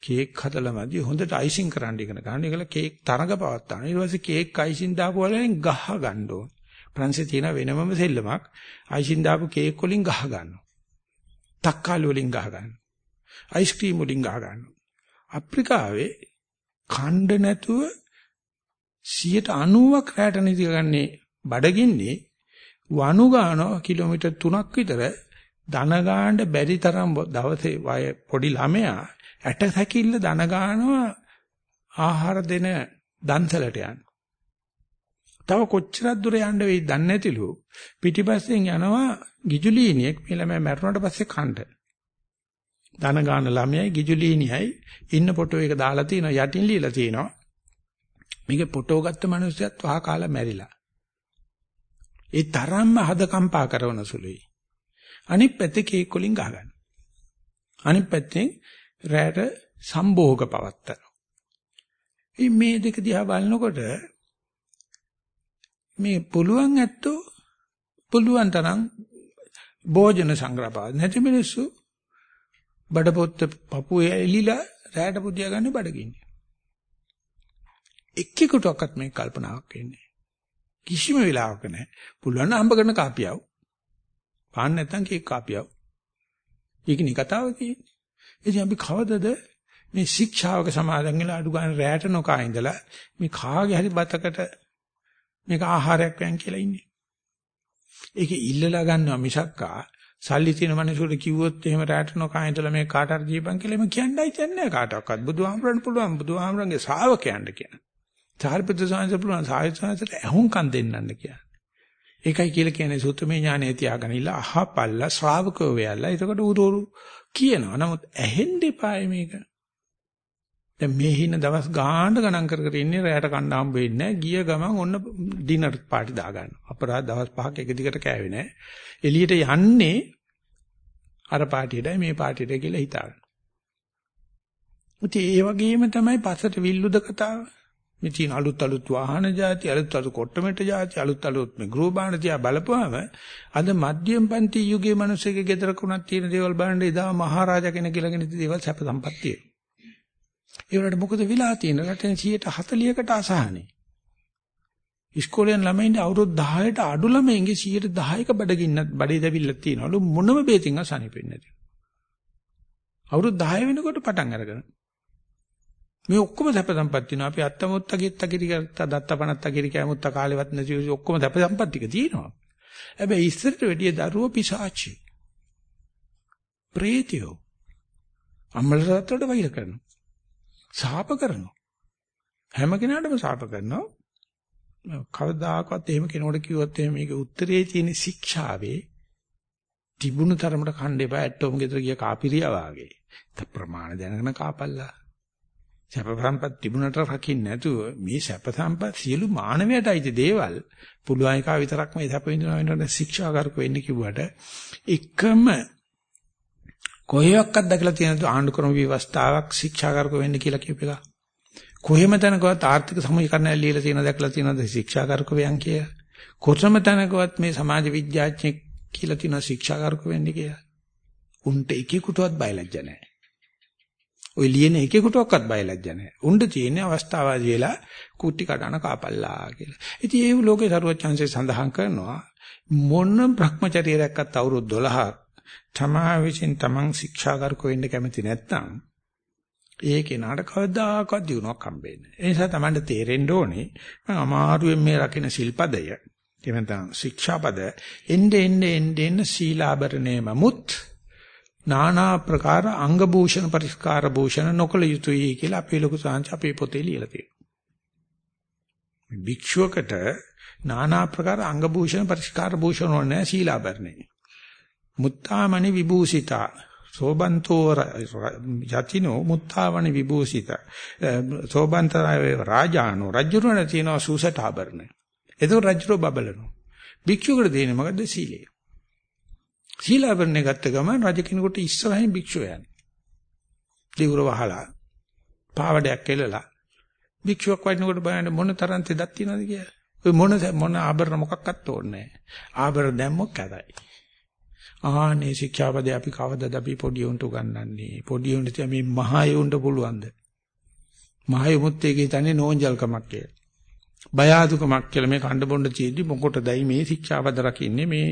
කේක් හදලා මැදි හොඳට අයිසින් කරන්න ඉගෙන ගන්න. ඒකල කේක් තරඟ පවත්තාන. ඊට පස්සේ කේක් අයිසින් දාපු වලින් ගහ ගන්න ඕන. ප්‍රංශේ තියෙන වෙනමම සෙල්ලමක්. අයිසින් දාපු කේක් වලින් ගහ ගන්නවා. තක්කාලි වලින් ගහ ගන්නවා. අයිස්ක්‍රීම් වලින් ගහ ගන්නවා. අප්‍රිකාවේ ඛණ්ඩ නැතුව 90ක් රැට නිදි ගන්නේ බඩගින්නේ වනු ගානවා කිලෝමීටර් 3ක් විතර දන ගාන්න බැරි තරම් දවසේ වය පොඩි ළමයා ඇට සැකිල්ල දන ගානවා ආහාර දෙන දන්සලට යන්න. තව කොච්චරක් දුර යන්න වෙයි දන්නේ නැතිලු පිටිපස්සෙන් යනවා ගිජුලීනියෙක් මේ ළමයා මැරුණාට පස්සේ කණ්ඩ. දන ගාන ළමයයි ගිජුලීනියයි ඉන්න ෆොටෝ එක දාලා තිනවා යටින් ලියලා තිනවා. මේකේ ෆොටෝ ගත්ත මිනිස්සුත් වහ කාලා මැරිලා. ඒ තරම්ම හද කම්පා කරන සුළුයි. අනිත් පැත්තේ කේක් වලින් ගහගන්න. අනිත් පැත්තෙන් රැට සම්භෝග පවත්තන. මේ දෙක දිහා බලනකොට මේ පුළුවන් ඇත්තෝ පුළුවන් තරම් භෝජන සංග්‍රහ පාද නැති මිනිස්සු බඩපොත්ත පපුවේ එලිලා රැට පුදියා ගන්න බඩගින්නේ. එක්කෙකුටවත් මේ කල්පනාවක් එන්නේ කිසිම වෙලාවක නැහැ. පුළුවන් නම් අම්බ කරන කාපියව. පාන්න නැත්තම් කේක් කාපියව. ඒකනේ කතාව තියෙන්නේ. ඉතින් අපි කවදද මේ ශික්ෂාවක සමාදන් වෙලා අඩු ගන්න රැට නොකා ඉඳලා මේ කාගේ හරි බතකට මේක ආහාරයක් වෙන් කියලා ඉන්නේ. ඒක ඉල්ලලා ගන්නවා මිසක්කා සල්ලි තියෙන මිනිසුන්ට කිව්වොත් එහෙම රැට නොකා ඉඳලා මේ කාට හරි දීපන් කියලා එම කියන්නයි තියන්නේ කාටවත් බුදුහාමරන් පුළුවන් බුදුහාමරන්ගේ ශ්‍රාවකයන්ට කියන. සාරිපුත්‍ර සාංශ පුළුවන් සාහිත්‍යසාංශට ඇහුම්කන් දෙන්නන්න කියන්නේ. ඒකයි කියලා කියන්නේ සුත්තමේ ඥානය තියාගෙන ඉල්ල අහපල්ලා ශ්‍රාවකෝ වෙයලා. එතකොට උරුරු කියනවා. නමුත් ඇහෙන්න එපායි මේක. දැන් මේ හින දවස් ගාහන්න ගණන් කර කර ඉන්නේ රැයට කන්න හම්බ වෙන්නේ නැහැ. ගිය ගමන් ඔන්න ඩිනර් පාටි දා ගන්නවා. අපරාධ දවස් පහක් එක දිගට කෑවේ නැහැ. එළියට යන්නේ අර පාටියටයි මේ පාටියට කියලා හිතාගන්න. ඉතින් ඒ වගේම තමයි පසට විල්ලුද කතාව. මේ තියෙන අලුත් අලුත් වාහන જાති අලුත් අලුත් කොට්ටමෙට જાති අලුත් අලුත් මේ ගෘහ බාහන තියා බලපුවාම අද මධ්‍යම පන්ති යුගයේ මිනිස්සුගේ ගෙදරකුණක් තියෙන දේවල් බලන්න එදා මහරජා කෙනෙක් කියලාගෙන ඉති දේවල් සැප සම්පත්තිය. ඒ වලට මොකද වෙලා තියෙන්නේ රටෙන් 140කට අසහනේ. ඉස්කෝලෙන් ළමයින්ට අවුරුදු 10ට අඩු ළමයින්ගේ 110ක බඩගින්නක් බඩේ දැවිල්ලක් තියෙනවලු මොනම බේතින් අසනිපෙන්නේ නැති. අවුරුදු 10 වෙනකොට පටන් අරගෙන මේ ඔක්කොම සැප සම්පත් තියෙනවා. අපි අත්තමුත්ත කිත්ත කිරි ගත්ත දත්ත පනත්ත කිරි කැමුත්ත කාලෙවත් නැති ඔක්කොම සැප සම්පත් ටික තියෙනවා. හැබැයි ඉස්සරට වැඩිය දරුවෝ පිසාචි. ප්‍රේතියෝ. අම්මල රටට වෛර කරනවා. සාප කරනවා. හැම කෙනාටම සාප කරනවා. කවදාකවත් එහෙම කෙනෙකුට කිව්වොත් එහෙම මේක උත්තරේ තියෙන ශික්ෂාවේ තිබුණු තරමට කණ්ඩේ බය ඇටෝම් ගෙදර ගිය කාපිරියා වාගේ. ත ප්‍රමාණ දැනගෙන කාපල්ලා. සැප සම්පත් තිබුණට රකින්න නැතුව මේ සැප සම්පත් සියලු මානවයට අයිති දේවල් පුළුවන් එකා විතරක් මේ සැප විඳිනවා වෙනකොට ශික්ෂාකාරක වෙන්න කිව්වට එකම කොහේවත් දැකලා තියෙන ආණ්ඩු ක්‍රම ව්‍යවස්ථාවක් ශික්ෂාකාරක වෙන්න කියලා කියප එක. කොහෙම තැනකවත් ආර්ථික සමීකරණ ලියලා තියෙන දැකලා තියෙනවද ශික්ෂාකාරක වෙයන් කියලා. කොතම තැනකවත් මේ සමාජ විද්‍යාඥයෙක් කියලා තියෙන ශික්ෂාකාරක වෙන්න කියලා. උන්ට එකෙකුටවත් බයලජ්ජ නැහැ. ওই ලියන එකෙකුටවත් බයලජ්ජ නැහැ. උණ්ඩ තියෙන අවස්ථාවාදී වෙලා කුටි කඩන කාපල්ලා කියලා. ඉතින් ඒ ලෝකේ සරුවචාන්සේ සඳහන් කරනවා මොන Brahmacharya රැක්කත් අවුරුදු 12ක් තමා විසින් තමන් ශික්ෂාගාරක වෙන්න කැමති නැත්නම් ඒ කෙනාට කවදාකවත් දිනුවක් හම්බෙන්නේ නැහැ. ඒ නිසා තමන්ට තේරෙන්න ඕනේ මම අමාරුවෙන් මේ රකින්න සිල්පදය එහෙම නැත්නම් ශික්ෂාපද එnde ende ende ende නානා ප්‍රකාර අංග භූෂණ පරිස්කාර භූෂණ නොකල යුතුයයි කියලා අපේ ලොකු සාංශ අපේ පොතේ ලියලා තියෙනවා. භික්ෂුවකට නානා ප්‍රකාර අංග භූෂණ පරිස්කාර භූෂණ ඕනේ සීලාභරණේ. මුත්තාමණි විභූෂිතා සෝබන්තෝ යතිනෝ මුත්තාමණි විභූෂිතා සෝබන්තරාවේ රාජානෝ රජුරණ තියෙනවා සූසට ආභරණ. ඒක රජුරෝ බබලනෝ. භික්ෂුවකට දෙන්නේ මොකද්ද සීලය. සීලාවරණය ගත්ත ගමන් රජ කෙනෙකුට ඉස්සරහින් භික්ෂුව යන්නේ. දිවුර වහලා පාවඩයක් කෙලලා භික්ෂුවක් වඩනකොට බලන්න මොන තරම් තෙදක් තියනවද කියලා. ඔය මොන මොන ආභරණ මොකක්වත් ඕනේ නැහැ. ආභරණ දැම්මොත් කැතයි. ආනේ ශික්ෂාපදේ අපි කවදද අපි පොඩි උන්ට උගන්වන්නේ? පොඩි උන්ට මේ මහා යොන්ට පුළුවන්ද? මහා යොමුත් ඒකේ තන්නේ නෝන්ජල්කමක් කියලා. බය අදුකමක් කියලා මේ කණ්ඩ බොණ්ඩ චේදි මොකටදයි මේ ශික්ෂාපද රකින්නේ මේ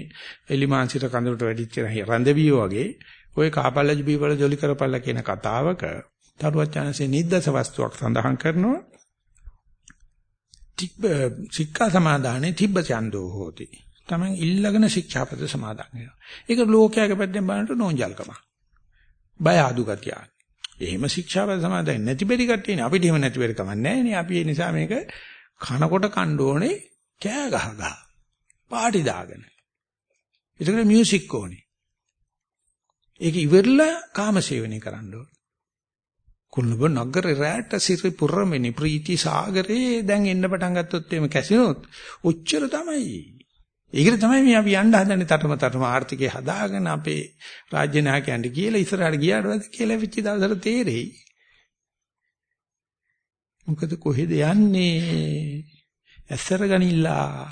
එලිමාංශිත කඳුලට වැඩිච්ච රඳවියෝ වගේ ওই කාපල්ලජ බීවල ජොලි කරපල්ලා කියන කතාවක තරුවත් chance නිද්දස වස්තුවක් සඳහන් කරනවා තිබ්බ ශික්ෂා සමාදානේ තිබ්බ චන්දෝ හෝති. Taman ඉල්ලගෙන ශික්ෂාපද සමාදන් වෙනවා. ඒක ලෝකයාගේ පැත්තෙන් බලනකොට නෝන්ජල්කම. බය අඩු ගතිය. එහෙම ශික්ෂාපද සමාදන් නැති බැරි කට්ටියනේ අපිට එහෙම නැති බැරි කමක් නැහැ නේ. අපි ඒ නිසා මේක කනකොට කණ්ඩ ඕනේ කෑ ගහ ගහ. පාටි දාගෙන. ඒකට මියුසික් ඕනේ. ඒක ඉවරලා කාමසේවනය කරන්න ඕනේ. කුල්ලබ නගර රැට සිරි පුරමෙනි ප්‍රීති සාගරේ දැන් එන්න පටන් ගත්තොත් එimhe කැසිනොත් ඔච්චර තමයි. ඒකට තමයි මේ අපි යන්න හදන්නේ තටම තටම ආර්ථිකය හදාගෙන අපේ රාජ්‍ය නායකයන්ට කියලා ඉස්සරහට ගියාට පස්සේ කියලා වෙච්ච දවසට තේරෙයි. මොකද කොහෙද යන්නේ? ඇස්සර ගනිලා.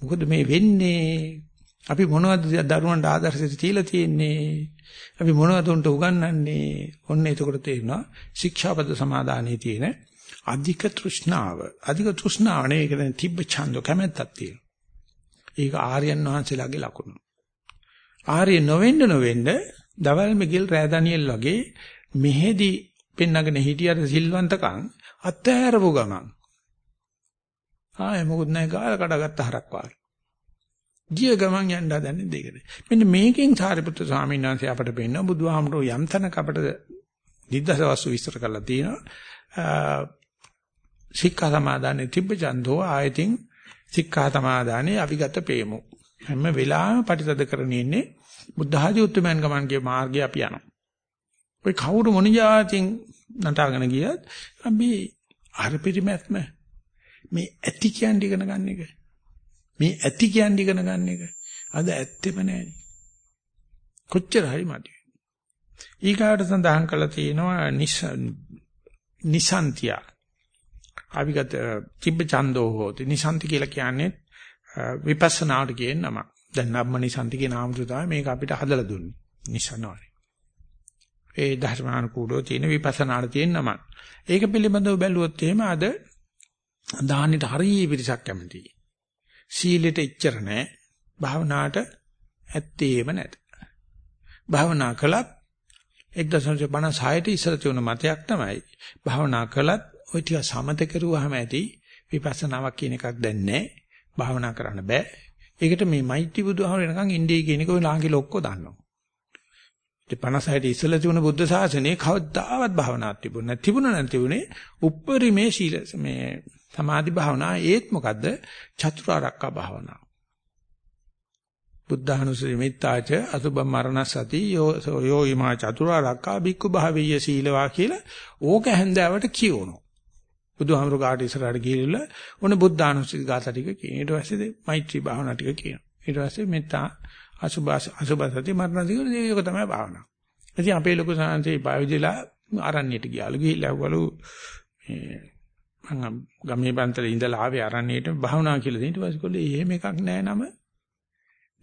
මොකද මේ වෙන්නේ? අපි මොනවද දරුවන්ට ආදර්ශයට තියලා තියෙන්නේ? අපි මොනවද උන්ට උගන්වන්නේ? ඔන්න එතකොට තේරෙනවා ශික්ෂාපද සමාදානයේ තියෙන අධික තෘෂ්ණාව. අධික තෘෂ්ණාව නේ ඒක දැන් තිබ්බ ඡන්දෝ කැමැත්තක් තියෙනවා. ඒක ආර්යයන් වහන්සේලාගේ ලකුණ. ආර්ය නොවෙන්න නොවෙන්න දවල් මිගිල් රෑදනියෙල් වගේ මෙහෙදි පෙන්නගෙන හිටියට සිල්වන්තකම් අත්හැරපු ගමන් ආයෙ මොකුත් නැහැ ගාල කඩගත්ත හරක් වාගේ. ගිය ගමන් යන්න හදන්නේ දෙකට. මෙන්න මේකෙන් සාරිපුත්‍ර ස්වාමීන් වහන්සේ අපට පෙන්නන බුදුහාමුදුරුවෝ යම් තැනක අපට නිද්දසවස්තු විස්තර කරලා තියෙනවා. සික්ඛා සමාදානේ තිබ්බ ඡන්தோ ආයතින් සික්ඛා සමාදානේ අවිගත ප්‍රේමෝ. හැම වෙලාවෙම ප්‍රතිසද කරගෙන ඉන්නේ බුද්ධ ආදී උත්තරමයන් ගමන්ගේ මාර්ගය අපි යනවා. ඔය කවුරු මොන જાතින් නටාගෙන ගියත් අපි අර පිරිමැත්ම මේ ඇති කියන්නේ ඉගෙන ගන්න එක. මේ ඇති කියන්නේ ඉගෙන ගන්න එක. අද ඇත්තෙම නැහැ. කොච්චර හරි මදි. ඊගාට සඳහන් කළා තියෙනවා නිසන්තිය. අවිගත තිබ්බ ඡන්தோ හෝති. නිසන්ති කියලා කියන්නේ විපස්සනාට කියන නම. දැන් නම්ම නිසන්ති කියන නාමය තමයි මේක අපිට හදලා දුන්නේ. නිසනවනේ. ඒ ධර්මානුකූලව තියෙන විපස්සනාට තියෙන නම. ඒක පිළිබඳව බැලුවොත් එහෙම අද දාන්නෙට හරිය පිරිසක් කැමතියි. සීලෙට එච්චර නැහැ. භාවනාවට ඇත්තේම නැත. භාවනා කළත් 1956ට ඉස්සර තියුණු මතයක් තමයි භාවනා කළත් ওই ටික සමත කරුවාම ඇති විපස්සනාවක් කියන එකක් දැන් නැහැ. භාවනා කරන්න බෑ. ඒකට මේ මෛත්‍රී බුදුහාම වෙනකන් ඉන්දිය කියන එක ඔය ලාංකික ලොක්කෝ දන්නවා. 56ට ඉස්සෙල්ලා තිබුණ බුද්ධ ශාසනයේ කවදාවත් භාවනාවක් තිබුණ නැහැ. තිබුණ නැති තිබුණේ උප්පරිමේ ශීල මේ සමාධි භාවනා ඒත් මොකද්ද? චතුරාර්යක භාවනාව. බුද්ධානුස්සති මිත්තාච අසුබ මරණ සති යෝ යෝ ීමා චතුරාර්යක බික්කු භාවීය සීලවා කියලා ඕක හැන්දාවට කියවනවා. බුදුහාමුදුරු කාට ඉස්සරහට ගිහිල්ලා ඔන්න බුද්ධානුස්සති ගාථා ටික කියන. ඊට පස්සේ මෛත්‍රී භාවනා ටික කියනවා. ඊට පස්සේ මෙත්තා අසුබ අසුබ සති මරණ දිගට ඒක තමයි භාවනාව. ඉතින් අපේ ලොකු සාන්තේ පාවිදිලා ආරණ්‍යයට ගියාලු ගිහිල්ලා වළු මේ මම ගමේ බන්තලේ ඉඳලා ආවේ ආරණ්‍යයට භාවනා කියලා දෙන්න ඊට පස්සේ කොල්ලේ එහෙම එකක් නැහැ නම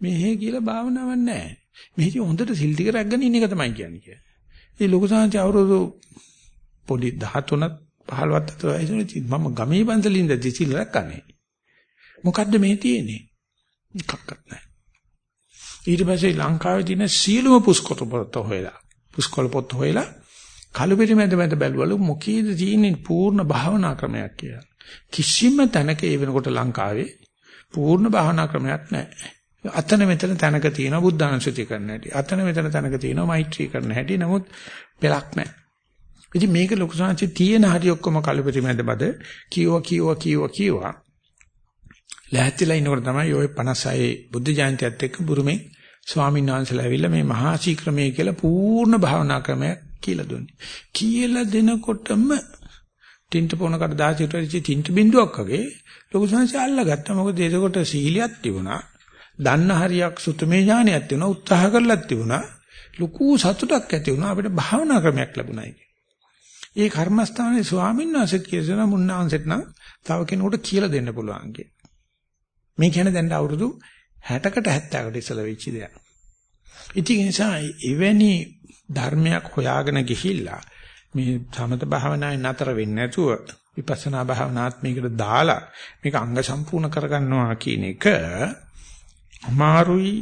මෙහෙ කියලා භාවනාවක් නැහැ. මෙහි හොඳට සිල් ටික රැගගෙන ඉන්න එක තමයි කියන්නේ කියලා. ඒ ලොකු සාන්තේ අවුරුදු පොඩි 13ක් 15ක් අතර වයසේදී මම ගමේ බන්තලේ ඉඳලා සිල් රැක්කනේ. මොකද්ද මේ තියෙන්නේ? එකක්වත් නැහැ. ඊට පස්සේ ලංකාවේ තියෙන සීලම පුස්කොත පොත් හොයලා පුස්කොළ පොත් හොයලා කළු පිටිමැද මැද බැලුවලු මොකීද තියෙන්නේ පූර්ණ භාවනා ක්‍රමයක් කියලා. කිසිම තැනක ඒ වෙනකොට ලංකාවේ පූර්ණ භාවනා ක්‍රමයක් නැහැ. අතන මෙතන තැනක තියෙනවා බුද්ධානුස්සති කරන්න හැටි. අතන මෙතන තැනක තියෙනවා මෛත්‍රී කරන්න හැටි. නමුත් පෙලක් නැහැ. ඉතින් මේක ලොකු සංහසේ තියෙන හරි ඔක්කොම කළු පිටිමැද බද කීවා කීවා කීවා කීවා ලැහැත්තිලා ඉන්නකොට තමයි ওই 56 බුද්ධ ජයන්තියත් එක්ක බුරුමේ ස්වාමීන් වහන්සේලා ඇවිල්ලා මේ මහා ශීක්‍රමයේ කියලා පූර්ණ භාවනා ක්‍රමයක් කියලා දුන්නේ. කියලා දෙනකොටම තින්ත පොනකට දාසිට ඉච්ච තින්ත බින්දුවක් වගේ ලොකු සංසය අල්ලගත්තා. මොකද ඒකට සීලියක් තිබුණා. දන්න හරියක් සුතමේ ඥානයක් තිබුණා. උත්සාහ කරලක් තිබුණා. ලොකු සතුටක් ඇති වුණා අපිට භාවනා ක්‍රමයක් ලැබුණා ඒ කර්මස්ථානයේ ස්වාමීන් වහන්සේ කියන මුන්නාන්සෙත් නම් තව කෙනෙකුට කියලා දෙන්න පුළුවන් කිය. මේ කියන්නේ දැන් අවුරුදු 60කට 70කට ඉස්සලා වෙච්ච දෙයක්. ඉතින් ඒ නිසා එවැනි ධර්මයක් හොයාගෙන ගිහිල්ලා මේ සමත භාවනාවේ නතර වෙන්නේ නැතුව විපස්සනා භාවනාත් මේකට දාලා මේක අංග සම්පූර්ණ කරගන්නවා කියන එක අමාරුයි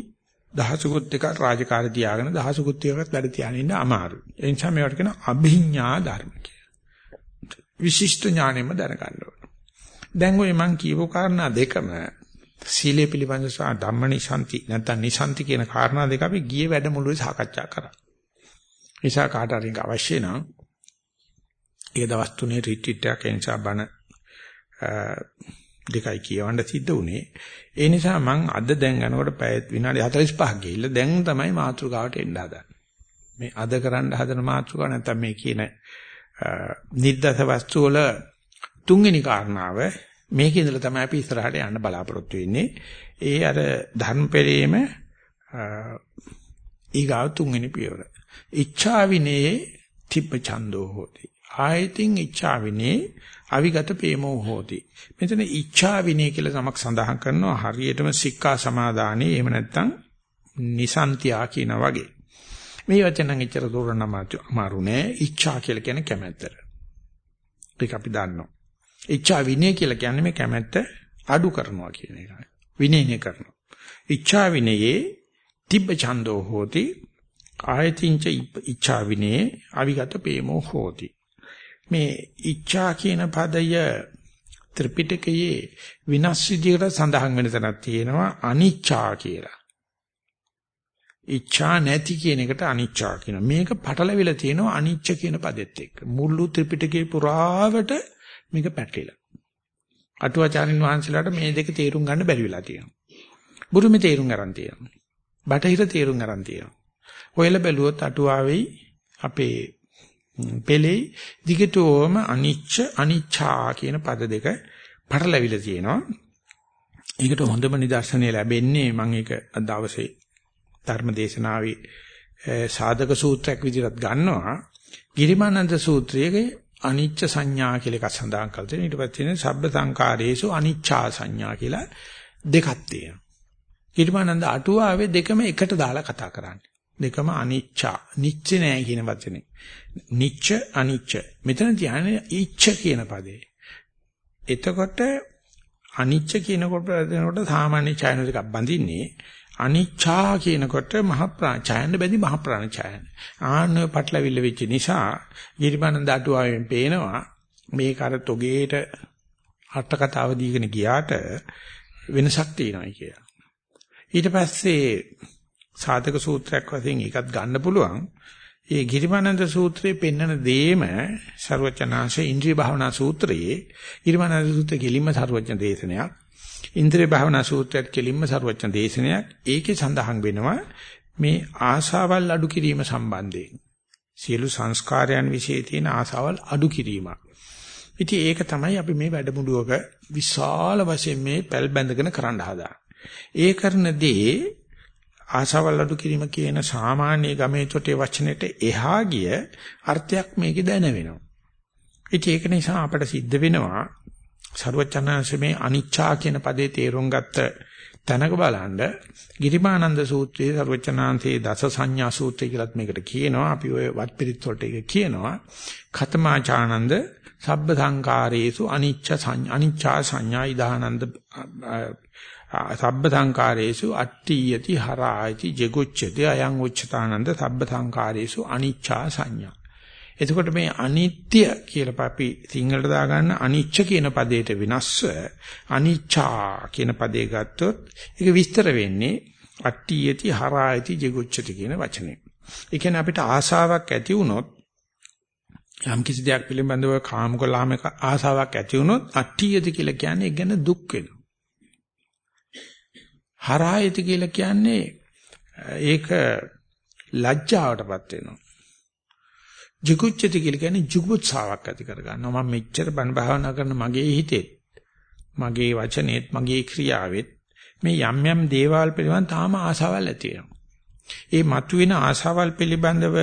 දහසකුත් එක රාජකාරී තියාගෙන දහසකුත් එකකට වැඩ තියාගෙන ඉන්න අමාරුයි. ඒ නිසා මේවට කියන අභිඥා ධර්ම කියලා. විශිෂ්ට ඥාණයෙන්ම දැනගන්න ඕන. දැන් ඔය මං කියපු කාරණා දෙකම සීලය පිළිබඳ සහ ධම්මනිසන්ති නැත්නම් නිසන්ති කියන කාරණා දෙක අපි ගියේ වැඩමුළුවේ සාකච්ඡා කරා. නිසා කාට හරි අවශ්‍ය නම් ඒ දවස් තුනේ රිට්‍රීට් එකක් ඒ නිසා බණ දෙකයි කියවන්න සිද්ධ වුණේ. ඒ නිසා මම අද දැන් යනකොට පැය විනාඩි 45ක් ගිහිල්ලා දැන් තමයි මාතෘකාවට එන්න හදන්නේ. මේ අද කරන්න හදන මාතෘකාව නැත්නම් මේ කියන නිද්දස වස්තු වල තුන්වෙනි කාරණාව මේක ඉඳලා තමයි අපි ඉස්සරහට යන්න බලාපොරොත්තු වෙන්නේ. ඒ අර ධර්මපෙරේම ඊගාව තුන්වෙනි පියවර. ඉච්ඡා විනේ තිබ්බ ඡන්தோ හෝති. ආයතින් ඉච්ඡා විනේ අවිගත ප්‍රේමෝ හෝති. මෙතන ඉච්ඡා විනේ කියලා තමක් සඳහන් කරනවා හරියටම සික්ඛා සමාදානේ එහෙම නැත්නම් නිසන්තියා කියන වගේ. මේ වචනෙන් එච්චර දුරන අමාරු නෑ. ඉච්ඡා කියලා කියන්නේ කැමැත්ත. ඒක අපි දන්නවා. ඉච්ඡා විනේ කියලා කියන්නේ මේ කැමැත්ත අඩු කරනවා කියන එකයි. විනයනේ කරනවා. ඉච්ඡා විනයේ තිබ්බ ඡන්தோ හෝති ආයතින්ච ඉච්ඡා විනේ අවිගත ප්‍රේමෝ හෝති. මේ ඉච්ඡා කියන පදය ත්‍රිපිටකයේ විනාශ විදියට සඳහන් වෙන තැනක් තියෙනවා අනිච්චා කියලා. ඉච්ඡා නැති කියන එකට අනිච්චා කියනවා. මේක පටලවිලා තියෙනවා අනිච්ච කියන පදෙත් එක්ක. මුළු ත්‍රිපිටකේ පුරාවට මේක පැටලිලා. අටුවාචාරින් වහන්සේලාට මේ දෙක තේරුම් ගන්න බැරි වෙලා තියෙනවා. බුරුමේ තේරුම් ගන්න තියෙනවා. බටහිර තේරුම් ගන්න තියෙනවා. ඔයලා බැලුවොත් අටුවාවෙයි අපේ පෙළේ දිගටම අනිච්ච අනිච්චා කියන පද දෙක පටලැවිලා තියෙනවා. ඒකට හොඳම නිදර්ශනය ලැබෙන්නේ මම ඒක දවසේ ධර්මදේශනාවේ සාධක සූත්‍රයක් විදිහට ගන්නවා. ගිරිමානන්ද සූත්‍රයේ අනිච්ච සංඥා කියලා එකක් සඳහන් කරලා තියෙනවා. ඊට පස්සේ තියෙන සබ්බ සංකාරේසු අනිච්චා සංඥා කියලා දෙකක් තියෙනවා. ගිරිමානන්ද අටුවාවේ දෙකම එකට දාලා කතා කරන්නේ. දෙකම අනිච්චා. නිච්ච නෑ කියන වචනේ. නිච්ච අනිච්ච. මෙතන තියන්නේ ඉච්ඡ කියන පදේ. එතකොට අනිච්ච කියනකොට දෙනකොට සාමාන්‍ය ඡායන දෙකක් බඳින්නේ අනිච්ඡා කියනකොට මහ ප්‍රාණායන බැඳි මහ ප්‍රාණායන. ආන්න පටලවිල්ල වෙච්ච නිසා ගිරිමානන්ද අටුවාවෙන් පේනවා මේක අර තොගේට අර්ථ කතාව දීගෙන ගියාට වෙනසක් තියෙනවායි කියලා. ඊට පස්සේ සාධක සූත්‍රයක් වශයෙන් ඒකත් ගන්න පුළුවන්. ඒ ගිරිමානන්ද සූත්‍රයේ පෙන්වන දේම ਸਰවචනාංශ ඉන්ද්‍රිය භාවනා සූත්‍රයේ ගිරිමානන්ද සූත්‍රයේ කිලිම ਸਰවඥ දේශනයක්. ඉන්ද්‍රිය භාවනා සූත්‍රයත් කෙලින්ම සරුවචන දේශනයක්. ඒකේ සඳහන් වෙනවා මේ ආශාවල් අඩු කිරීම සම්බන්ධයෙන්. සියලු සංස්කාරයන් વિશે තියෙන ආශාවල් අඩු කිරීමක්. ඉතින් ඒක තමයි අපි මේ වැඩමුළුවක විශාල වශයෙන් මේ පැල් බැඳගෙන කරන්න හදාන්නේ. ඒ කරන දේ ආශාවල් අඩු කිරීම කියන සාමාන්‍ය ගමේ තොටේ වචනෙට එහා ගිය අර්ථයක් මේකේ දැනෙනවා. ඉතින් ඒක නිසා අපට සිද්ධ වෙනවා සරුවචනාංශ මේ අනිච්චා කියන පදේ තේරුම් ගත්ත තැනක බලනද ගිරිමානන්ද සූත්‍රයේ සරුවචනාංශයේ දස සංඥා සූත්‍රය කියලත් මේකට කියනවා. අපි ওই වත්පිරිත් වලට ඒක කියනවා. ඛතමාචානන්ද සබ්බ සංකාරයේසු අනිච්ච සංඥා අනිච්චා සංඥා ඉදානන්ද සබ්බ සංකාරේසු අට්ඨියති හරායති ජෙගොච්ඡති අයං උච්චතානන්ද සබ්බ සංකාරේසු අනිච්චා සංඥා එතකොට මේ අනිත්‍ය කියලා අපි සිංහලට දාගන්න අනිච්ච කියන පදයට විනස්ව අනිච්චා කියන පදේ ගත්තොත් ඒක විස්තර වෙන්නේ අට්ඨියති හරායති ජෙගොච්චති කියන වචනේ. ඒ කියන්නේ අපිට ආසාවක් ඇති වුණොත් යම් කිසි දෙයක් පිළිබඳව කාමක ලාමක ආසාවක් ඇති වුණොත් අට්ඨියති කියලා කියන්නේ ඒ ගැන දුක් වෙනවා. හරායති කියලා කියන්නේ ඒක ලැජ්ජාවටපත් වෙනවා. ජිකුච්චති කියලා කියන්නේ ජුගුත්සාවක් ඇති කරගන්නවා. මම මෙච්චර බණ භාවනා කරන මගේ හිතෙත් මගේ වචනේත් මගේ ක්‍රියාවෙත් මේ යම් යම් දේවල් පිළිබඳ තාම ආසාවල් ඇති වෙනවා. ඒ මතුවෙන ආසාවල් පිළිබඳව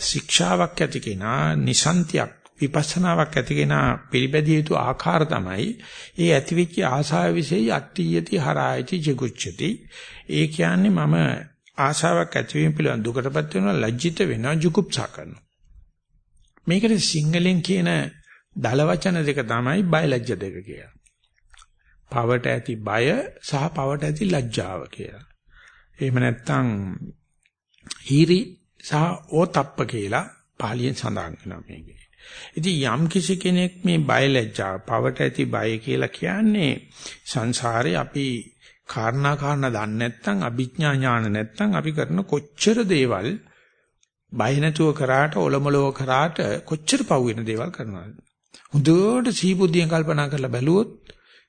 ශික්ෂාවක් ඇති කෙනා නිසන්තියක් විපස්සනාවක් ඇති කෙනා පිළිපැදිය යුතු ආකාර තමයි ඒ ඇතිවෙච්ච ආසාව વિશે යට්ටියති හරායති ජිගුච්ඡති ඒ කියන්නේ මම ආශාවක් ඇතිවීම පිළිබඳ දුකටපත් වෙනවා ලැජ්ජිත වෙනවා ජුකුප්සා කරනවා මේකට සිංහලෙන් කියන දල වචන දෙක තමයි බයලජ්‍ය දෙක කියලා. පවට ඇති බය සහ පවට ඇති ලැජ්ජාව කියලා. එහෙම නැත්නම් හීරි සහ ඕතප්ප කියලා පාලියෙන් සඳහන් වෙනවා මේකේ. ඉතින් යම් කිසි කෙනෙක් මේ බය ලැජ්ජා පවට ඇති බය කියලා කියන්නේ සංසාරේ අපි කාරණා කාරණා දන්නේ නැත්නම් අභිඥා ඥාන නැත්නම් අපි කරන කොච්චර දේවල් බය නැතුව කරාට ඔලොමලව කරාට කොච්චර පව් වෙන දේවල් කරනවද හොඳට සීබුද්ධියෙන් කල්පනා කරලා බැලුවොත්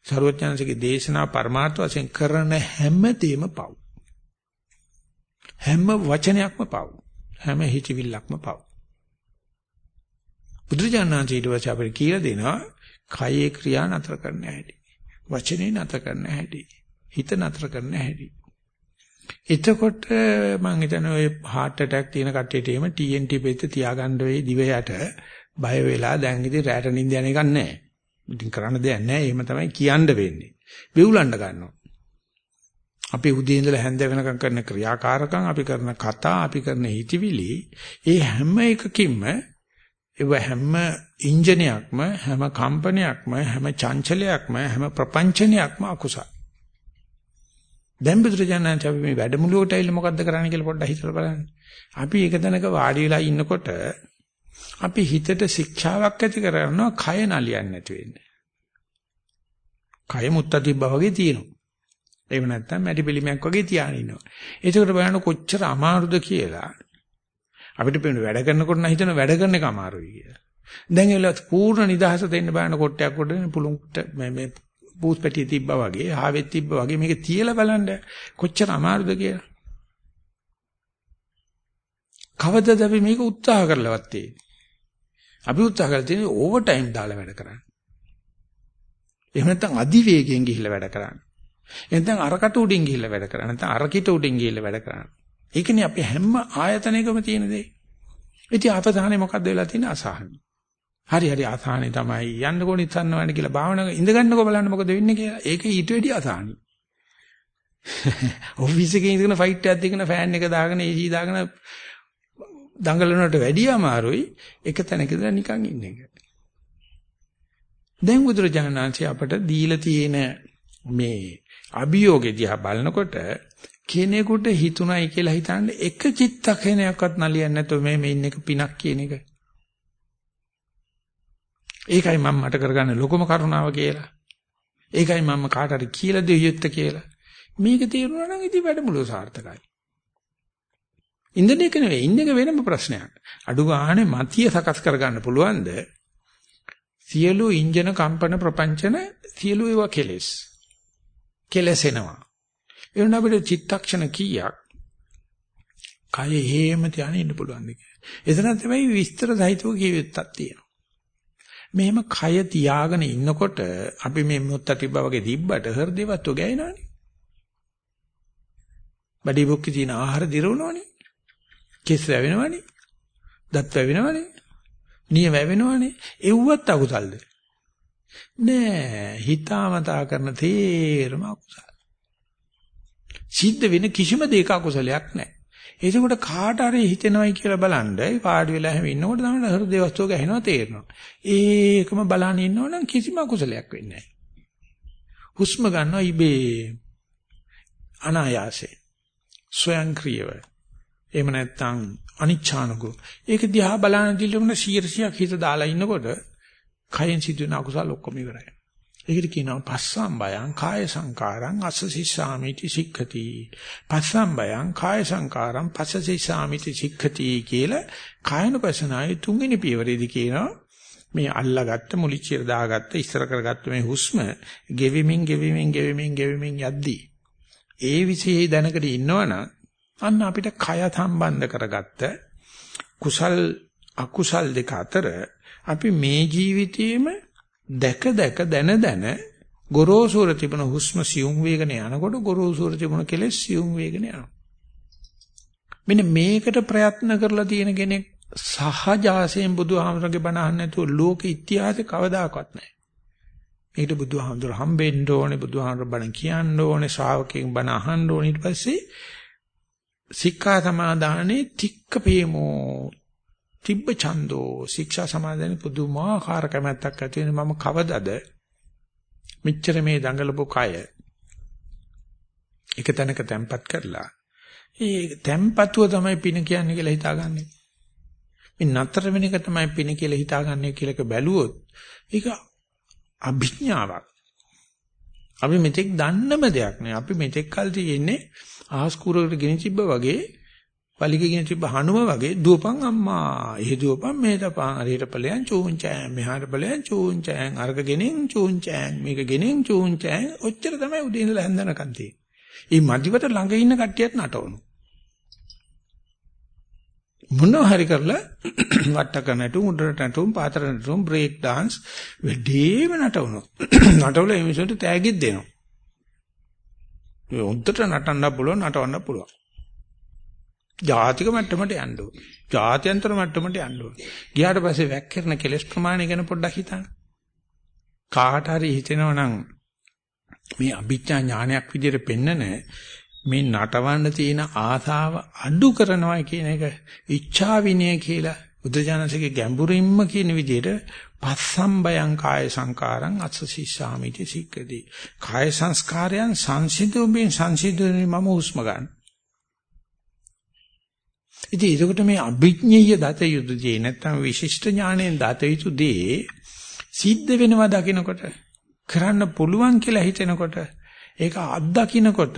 ਸਰවඥාන්සේගේ දේශනා පරමාර්ථ වශයෙන් කරන හැම දෙයක්ම පව් හැම වචනයක්ම පව් හැම හිතවිල්ලක්ම පව් බුදුරජාණන් ඊට පස්සේ අපිට කියලා දෙනවා කයේ ක්‍රියා නතර කරන්න හැටි. වචනේ නතර කරන්න හැටි. හිත නතර කරන්න හැටි. එතකොට මම හිතන්නේ ඔය heart attack තියෙන කට්ටියට එහෙම TNT පෙත්ත තියාගන්න වෙයි දිවයට බය වෙලා දැන් ඉතින් රැට නිින්ද යන එකක් නැහැ. ඉතින් කරන්න දෙයක් නැහැ. එහෙම තමයි කියන්න වෙන්නේ. වෙවුලන්න ගන්නවා. අපි උදේ ඉඳලා හැන්ද වෙනකම් කරන ක්‍රියාකාරකම් අපි කරන කතා අපි කරන හිතවිලි ඒ හැම එකකින්ම ඒව හැම ඉන්ජිනයක්ම හැම කම්පනයක්ම හැම චංචලයක්ම හැම ප්‍රපංචනයක්ම අකුසල. දැන් බුදුරජාණන් අපි මේ වැඩමුළුවට ඇවිල්ලා මොකද්ද කරන්න කියලා පොඩ්ඩක් හිතලා බලන්න. අපි එක තැනක වාඩි වෙලා ඉන්නකොට අපි හිතට ශික්ෂාවක් ඇති කරනවා කය නලියන්නේ නැති වෙන්නේ. කය මුත්ත තිබ්බා වගේ තියෙනවා. එහෙම නැත්නම් මැටි පිළිමයක් වගේ තියාගෙන ඉන්නවා. ඒකට බලන්න කොච්චර අමාරුද කියලා අපිට පේන වැඩ කරනකොට නම් හිතන වැඩ කරන එක අමාරුයි කියලා. දැන් ඒල පූර්ණ නිදහස දෙන්න බෑන කොටයක් කොට පුළුන්ට මේ මේ පූස් පැටිය තිබ්බා වගේ, ආවෙත් තිබ්බා වගේ මේක තියලා බලන්න කොච්චර අමාරුද කියලා. කවදද අපි මේක උත්සාහ කරලවත් තියෙන්නේ. අපි උත්සාහ කරලා තියෙන්නේ ඕවර් ටයිම් දාලා වැඩ කරන්න. එහෙම නැත්නම් අධිවේගයෙන් ගිහිල්ලා වැඩ කරන්න. එහෙනම් අරකට උඩින් ගිහිල්ලා වැඩ කරන්න. නැත්නම් අරකිට උඩින් ගිහිල්ලා වැඩ කරන්න. ඒකනේ අපි හැම ආයතනයකම තියෙන දේ. ඉතින් අපසහනේ මොකද්ද වෙලා තියෙන්නේ අසහන. හරි හරි ආසානේ තමයි යන්න කොහොනේ ඉස්සන්න වෙන්නේ කියලා භාවනාව ඉඳ ගන්නකො බලන්න මොකද වෙන්නේ කියලා. ඒක ඊට වෙඩි ආසානි. ඔෆිස් එකේ ඉඳගෙන ෆයිට් එකක් දෙකන ෆෑන් එක දාගෙන AC දාගෙන දඟලනට වැඩිය අමාරුයි එක තැනක ඉඳලා නිකන් ඉන්න එක. දැන් බුදුරජාණන්සේ අපට දීලා තියෙන මේ අභියෝගෙ දිහා බලනකොට කෙනෙකුට හිතුණයි කියලා හිතන්නේ එක චිත්තක්ෂණයක්වත් නලියන්නේ නැතුව මේ මේ ඉන්න එක පිනක් කියන එක. ඒකයි මම මට කරගන්න ලොකම කරුණාව කියලා. ඒකයි මම කාට හරි කියලා දෙය යුත්තේ කියලා. මේක තේරුණා නම් ඉතින් වැඩමුළුව සාර්ථකයි. ඉන්දන එක නෙවෙයි ඉන්න එක වෙනම ප්‍රශ්නයක්. අඩු ගානේ මතිය සකස් කරගන්න පුළුවන්ද? සියලු ඉන්ජන කම්පන ප්‍රපංචන සියලු ඒවා කෙලස්. කෙලසෙනවා. ඒ වුණා අපිට චිත්තක්ෂණ කීයක් කය හේම ධානය ඉන්න පුළුවන් දෙක. එතන තමයි විස්තර සහිතව කියවිත්තක් තියෙනවා. මෙහෙම කය තියාගෙන ඉන්නකොට අපි මේ මුත්ත තිබ්බා වගේ තිබ්බට හෘදේවත් ගෑනවනේ. බඩේ බොක්කේ තියෙන ආහාර දිරවනවනේ. කෙස් වැවෙනවනේ. දත් වැවෙනවනේ. නිය වැවෙනවනේ. එව්වත් අකුසල්ද? නෑ හිතාමතා කරන තේරම අකුසල. සිද්ධ වෙන කිසිම දෙයක අකුසලයක් නැහැ. එතකොට කාට හරි හිතෙනවයි කියලා බලන්න ඒ පාඩි වෙලා හැම ඉන්නකොට තමයි හෘද වස්තුව ගහනවා තේරෙනවා. ඒකම බලන් ඉන්නවනම් කිසිම අකුසලයක් වෙන්නේ නැහැ. හුස්ම ගන්නවා ඉබේ අනායාසයෙන්. ස්වයංක්‍රීයව. එහෙම නැත්නම් අනිච්ඡානකෝ. ඒක දිහා බලන දිලුම 100ක් හිත දාලා ඉන්නකොට කයෙන් සිදුවෙන අකුසල ඔක්කොම ඉවරයි. ඒකට කියනවා පස්සම්බයං කාය සංකාරං අස්සසිස්සාමිති සික්ඛති. පස්සම්බයං කාය සංකාරං පස්සසිස්සාමිති සික්ඛති කියලා කායනුපසනාවේ තුන්වෙනි පියවරේදී කියනවා මේ අල්ලාගත්ත මුලිච්චිර දාගත්ත ඉස්සර කරගත්ත මේ හුස්ම ගෙවිමින් ගෙවිමින් ගෙවිමින් ගෙවිමින් යද්දී ඒ විශේෂ දැනකට ඉන්නවනම් අන්න අපිට කය සම්බන්ධ කරගත්ත කුසල් අකුසල් දෙක අතර අපි මේ ජීවිතයේම දැක දැක දන දන ගොරෝසුර තිබුණ හුස්ම සියුම් වේගන යනකොට ගොරෝසුර තිබුණ කෙලෙස් සියුම් වේගන යනවා. මෙන්න මේකට ප්‍රයත්න කරලා තියෙන කෙනෙක් සහජාසයෙන් බුදුහාමරගේ බණ අහන්න නැතුව ලෝක ඉතිහාසෙ කවදාකවත් නැහැ. මේකට බුදුහාමුදුර හම්බෙන්න ඕනේ බුදුහාමුදුර බණ කියන්න ඕනේ ශ්‍රාවකෙන් බණ අහන්න ඕනේ ඊට පස්සේ සික්ඛා සමාදානේ තික්ක පේමෝ තිබ්බ ඡන්தோ ශික්ෂා සමාදන් පුදුමාකාර කැමැත්තක් ඇති වෙන මම කවදද මෙච්චර මේ දඟලපු කය එක තැනක තැම්පත් කරලා ඒ තැම්පතුව තමයි පින කියන්නේ කියලා හිතාගන්නේ. මේ නතර වෙන එක තමයි පින කියලා හිතාගන්නේ කියලා එක බැලුවොත් ඒක අභිඥාවක්. අපි මෙතෙක් දන්නම දෙයක් නෑ. අපි මෙතෙක් කල් තියෙන්නේ ආහස් කුරකට ගෙන තිබ්බ වගේ වලිග ගෙන තිබ්බ හනුම වගේ දුවපන් අම්මා. එහෙ දුවපන් මේට පන් හරියට ඵලයන් චූංචෑන් මෙහාට ඵලයන් චූංචෑන් අර්ග ගෙනෙන් චූංචෑන් මේක ගෙනෙන් චූංචෑන් ඔච්චර තමයි උදේ ඉඳලා හැන්දනකන් තියෙන්නේ. මේ මදිවට ළඟ ඉන්න කට්ටියත් නටවනු. මොනවා හරි කරලා වට්ටක නටුම් උඩට නටුම් පාතර නටුම් බ්‍රේක් dance වෙඩේම නටවනු. නටවල මේ මිනිසුන්ට තෑගිත් දෙනවා. මේ උන්ටට නටන්න පුළුවන් නටවන්න පුළුවන්. ජාතික මට්ටමට යන්න ඕන. ජාත්‍යන්තර මට්ටමට යන්න ඕන. ගියාට පස්සේ වැක්කිරන කෙලස් ප්‍රමාණය ගැන පොඩ්ඩක් හිතන්න. කාට හරි හිතෙනවා නම් මේ අභිඥා ඥානයක් විදිහට පෙන්නන මේ නටවන්න තියෙන ආසාව අඩු කරනවා කියන එක ඉච්ඡා විනය කියලා බුද්ධජනසිකේ ගැඹුරින්ම කියන විදිහට පස්සම්බයං කාය සංකාරං අත්සසිසාමිති සික්කදී කාය සංස්කාරයන් සංසිඳුමින් සංසිඳුමින් මම හුස්ම ගන්න. ඉතින් ඒකට මේ අභිඥීය දත යුතුදී නැත්නම් විශිෂ්ට ඥාණයෙන් දත යුතුදී සිද්ධ වෙනවා දකින්නකොට කරන්න පුළුවන් කියලා හිතෙනකොට ඒක අත්දකින්නකොට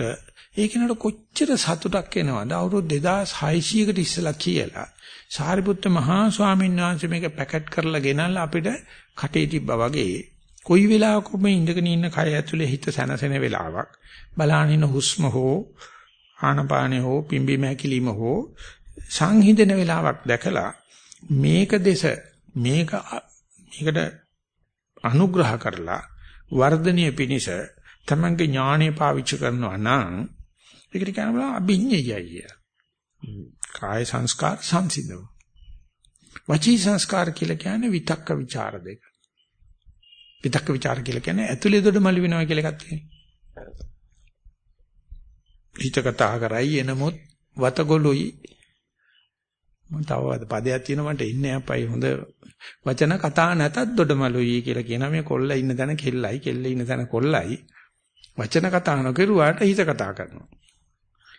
ඒ කෙනාට කොච්චර සතුටක් එනවද? අවුරුදු 2600කට ඉස්සලා කියලා සාරිපුත්ත මහා ස්වාමීන් වහන්සේ මේක පැකට් කරලා ගෙනල්ලා අපිට කටේ තිබ්බා වගේ කොයි වෙලාවක මේ ඉඳගෙන ඉන්න කය ඇතුලේ හිත සැනසෙන වෙලාවක්? බලානින හුස්ම හෝ ආනපානෙ හෝ පිම්බි මහැකිලිම හෝ සංහිඳන වෙලාවක් දැකලා මේක දෙස මේක මේකට අනුග්‍රහ කරලා වර්ධනීය පිනිස තමන්ගේ ඥාණය පාවිච්චි කරනවා නම් ඒකට කියනවා අභිඤ්ඤයයි කියලා. කාය සංස්කාර සංසිඳව. වචී සංස්කාර කියලා කියන්නේ විතක්ක ਵਿਚාර දෙක. විතක්ක ਵਿਚාර කියලා කියන්නේ ඇතුලේ දොඩ මළු වෙනවා කියලා එකක් තියෙනවා. හිත කතා කරයි එනමුත් වතගොළුයි මම තව පදයක් තියෙනවා මට ඉන්නේ අපයි. හොඳ වචන කතා නැතත් දොඩමලුයි කියලා කියනවා. මේ කොල්ල ඉන්න තැන කෙල්ලයි කෙල්ල ඉන්න තැන කොල්ලයි. වචන කතා නොකරුවාට හිත කතා කරනවා.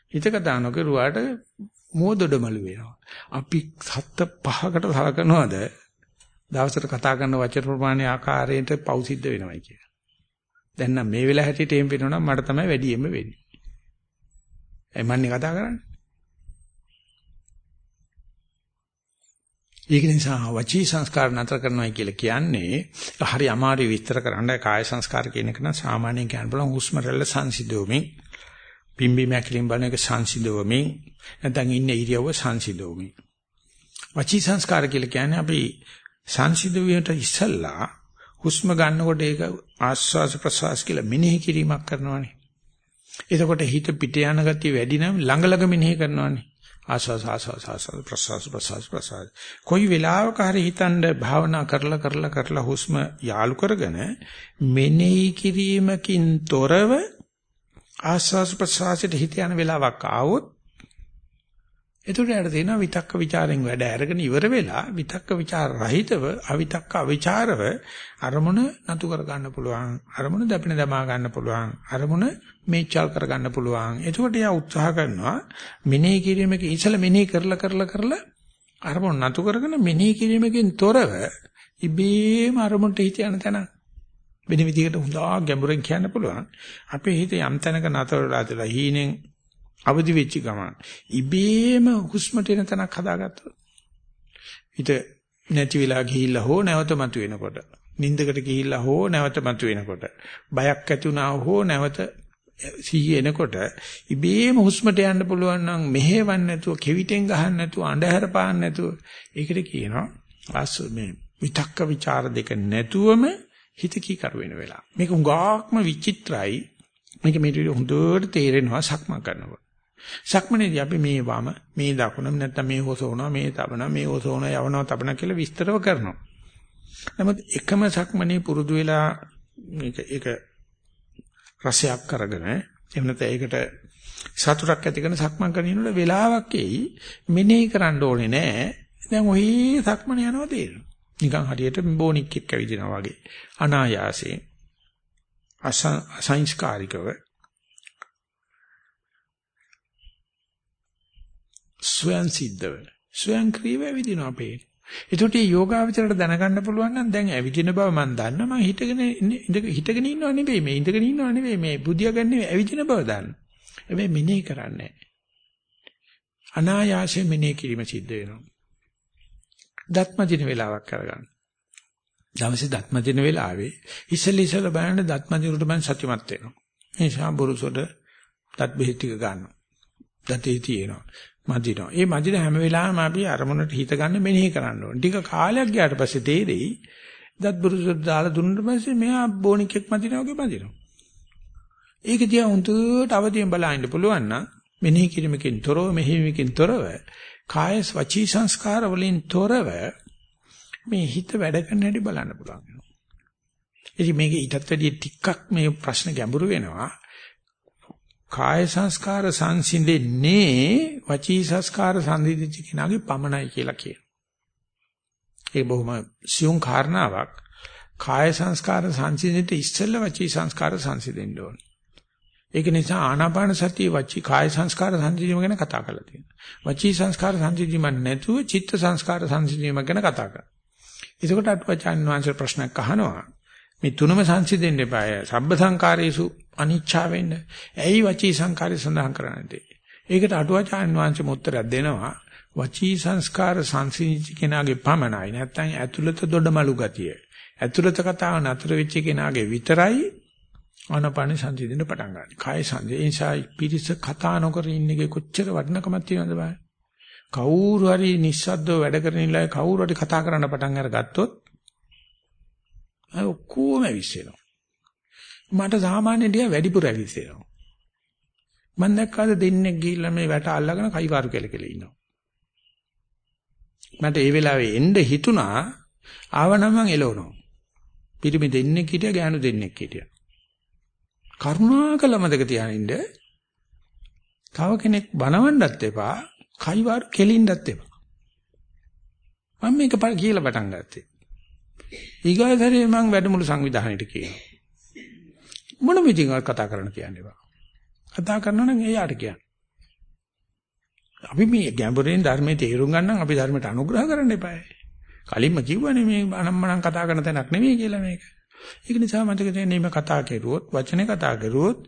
හිත කතා නොකරුවාට මෝ දොඩමලු වෙනවා. අපි සත්ත පහකට සලකනවාද? දවසට කතා කරන වචන ප්‍රමාණය ආකාරයට පව් සිද්ධ වෙනවයි කියලා. දැන් නම් මේ වෙලාව හැටියට එම් වෙනවනම් මට තමයි වැඩියෙන්ම වෙන්නේ. එමන්නේ කතා කරන්නේ. ඒක නිසා වචී සංස්කාර නතර කරනවා කියලා කියන්නේ හරි අමාරු විස්තර කරන්න. කාය සංස්කාර කියන එක නම් සාමාන්‍යයෙන් කියන්න බලන හුස්ම රැල්ල සංසිඳුවමින් පිම්බි මැකිලින් බලන එක සංසිඳුවමින් නැත්නම් ඉන්නේ ඉරියව්ව සංසිඳුවමින්. වචී සංස්කාර කියලා කියන්නේ අපි සංසිඳුවියට ඉස්සල්ලා හුස්ම ගන්නකොට ඒක ආස්වාස ප්‍රසවාස කියලා මෙනෙහි කිරීමක් කරනවානේ. එතකොට හිත පිට යන ගතිය වැඩි නම් ළඟ ළඟ මෙනෙහි කරනවානේ. ආස්වාස ආස්වාස ආස්වාස ප්‍රසවාස ප්‍රසවාස ප්‍රසවාස. කොයි වෙලාවක හරි හිතන්න භාවනා කරලා කරලා කරලා හුස්ම යාලු කරගෙන මෙනෙහි කිරීමකින් තොරව ආස්වාස ප්‍රසවාසයට හිත යන වෙලාවක් ආවොත් එතකොට යාට තේනවා විතක්ක ਵਿਚාරෙන් වැඩ අරගෙන ඉවර වෙලා විතක්ක ਵਿਚාර රහිතව අවිතක්ක අවිචාරව අරමුණ නතු කර ගන්න පුළුවන් අරමුණ දැපෙන දමා ගන්න පුළුවන් අරමුණ මේචල් කර ගන්න පුළුවන්. එතකොට යා උත්සාහ කරනවා මෙනෙහි කිරීමක ඉසල මෙනෙහි කරලා කරලා කරලා අරමුණ නතු කරගෙන මෙනෙහි කිරීමකින් තොරව ඉබේම අරමුණට හිත යන තැන. වෙන විදිහකට හොඳා ගැඹුරෙන් කියන්න පුළුවන්. අපේ හිත යම් තැනක නතරලා තියලා හීනෙන් අවදි වෙච්ච ගමන් ඉබේම හුස්මට එන තැනක් හදාගත්තොත් හිත නැති වෙලා ගිහිල්ලා හෝ නැවත මතුවෙනකොට නිින්දකට ගිහිල්ලා හෝ නැවත මතුවෙනකොට බයක් ඇති වුණා හෝ නැවත සිහිය එනකොට ඉබේම හුස්මට යන්න පුළුවන් නම් මෙහෙවන්න නැතුව කෙවිතෙන් ගහන්න නැතුව අඳුර පාන්න නැතුව ඒකට කියනවා ආස් මේ විතක්ක ਵਿਚාර දෙක නැතුවම හිත කී කර වෙන වෙලාව. මේක උගාක්ම විචිත්‍රයි. මේක මේ විදිහට හොඳට තේරෙනවා සක්මන් කරනකොට. සක්මනේදී අපි මේ වම මේ දකුණ නැත්නම් මේ හොසවනවා මේ තබනවා මේ හොසවනවා යවනවා තබනවා කියලා විස්තරව කරනවා. නමුත් එකම සක්මනේ පුරුදු වෙලා මේක ඒක රසයක් කරගෙන එහෙම නැත්නම් ඒකට සතුටක් ඇති කරන සක්මන් කරනකොට වෙලාවක් එයි මෙනෙහි කරන්න ඕනේ නෑ දැන් ඔහි සක්මන යනවා තේරෙනවා. නිකන් හරියට බෝනික් එක්ක ඇවිදිනවා වගේ. අනායාසයෙන් අසංස්කාරිකව ස්වයන් සිද්ධව ස්වයන් ක්‍රීව ඇවිදිනවා අපේ. ඒකට මේ යෝගාවචරයට දැනගන්න පුළුවන් නම් දැන් ඇවිදින බව මම දන්නවා මම හිටගෙන හිටගෙන ඉන්නව නෙවෙයි මේ ඉඳගෙන ඉන්නව නෙවෙයි මේ බුදියා ගන්න නෙවෙයි ඇවිදින බව දන්න. හැබැයි මෙනෙහි කරන්නේ අනායාසයෙන් මෙනෙහි කිරීම සිද්ධ වෙනවා. දත්ම දින වේලාවක් කරගන්න. දවසේ දත්ම දින වේලාවේ ඉස්සෙල්ල ඉස්සෙල්ල බලන්න දත්ම දිනට මම සතුටුමත් වෙනවා. ඒ නිසා බුරුසොඩ දත් බෙහෙත් ටික ගන්නවා. දතේ තියෙනවා. මදිනවා. ඒ මදින හැම වෙලාවෙම අපි අරමුණට හිත ගන්න මෙනෙහි කරන්න ඕනේ. ටික කාලයක් ගියාට පස්සේ තේරෙයි දත් බුරුසොඩ දාලා දුන්නාට පස්සේ මෙයා බෝනිකෙක් මදිනවා වගේ මදිනවා. ඒක දිහා හුදුට අවදියෙන් බලන්න පුළුවන් නම් මෙනෙහි කිරීමකින් තොරව මෙහෙයීමකින් තොරව කාය වචී සංස්කාර වලින් තොරව මේ හිත වැඩ කරන හැටි බලන්න පුළුවන් වෙනවා. ඉතින් මේක ඊටත් වැඩිය ටිකක් මේ ප්‍රශ්න ගැඹුරු වෙනවා. කාය සංස්කාර සංසිඳෙන්නේ වචී සංස්කාර සංසිඳිච්ච කෙනාගේ පමණයි කියලා කියනවා. ඒ බොහොම සියුම් කාරණාවක්. කාය සංස්කාර සංසිඳෙන්න ඉස්සෙල්ලා වචී සංස්කාර සංසිඳෙන්න ඕනේ. ඒක නිසා ආනාපාන සතිය වචී කාය සංස්කාර සංසිඳීම ගැන කතා කරලා තියෙනවා. වචී සංස්කාර සංසිඳීම නැතුව චිත්ත සංස්කාර සංසිඳීම ගැන කතා කරනවා. එතකොට අටුවචාන් වහන්සේ ප්‍රශ්නයක් අහනවා. මේ තුනම සංසිඳෙන්න එපාය. සබ්බ සංකාරේසු අනිච්චා වෙන්න. ඇයි වචී සංකාරය සඳහන් කරන්නේ? ඒකට අටුවචාන් වහන්සේ උත්තරයක් දෙනවා. වචී සංස්කාර සංසිඳිච්ච කෙනාගේ පමණයි. නැත්නම් ඇතුළත දොඩමලු ගතිය. ඇතුළත කතාව නතර වෙච්ච කෙනාගේ විතරයි ආනපාන සංසිඳෙන්න පටන් ගන්න. කාය සංසිඳ. ඒ නිසා පිරිස කතා නොකර ඉන්නේගේ කොච්චර වටිනකමක් තියෙනවද බලන්න. කවුරු හරි නිස්සද්දව වැඩ කරන ඉලයි කවුරු හරි කතා කරන්න පටන් අරගත්තොත් අය ඔක්කොම ඇවිස්සෙනවා. මට සාමාන්‍ය ටික වැඩිපුර ඇවිස්සෙනවා. මම දැක්කද දෙන්නේ ගිහිල්ලා මේ වැට අල්ලගෙන කයිවාරු කෙල කෙල ඉන්නවා. මට ඒ වෙලාවේ එන්න හිතුණා ආවනම් මං එළවනවා. පිරිමි දෙන්නෙක් හිටියා ගෑනු දෙන්නෙක් හිටියා. කරුණාකර මතක තියානින්න තව කෙනෙක් බනවන්නත් එපා කයිවාර කෙලින්නත් එපා මම මේක කියලා පටන් ගත්තේ ඊගාසරේ මම වැඩමුළු සංවිධානයේට කියනවා මොන විදිහකට කතා කරන්න කියන්නේ බා කතා කරනවා නම් එයාට කියන්න අපි මේ ගැඹුරින් ධර්මයේ තේරුම් ගන්න අපි ධර්මයට අනුග්‍රහ කරන්න එපායි කලින්ම කිව්වනේ මේ අනම්මනම් කතා කරන තැනක් නෙවෙයි කියලා මේක ඒක නිසා මතක තියාගන්න මේ කතා කෙරුවොත් වචනේ කතා කරුවොත්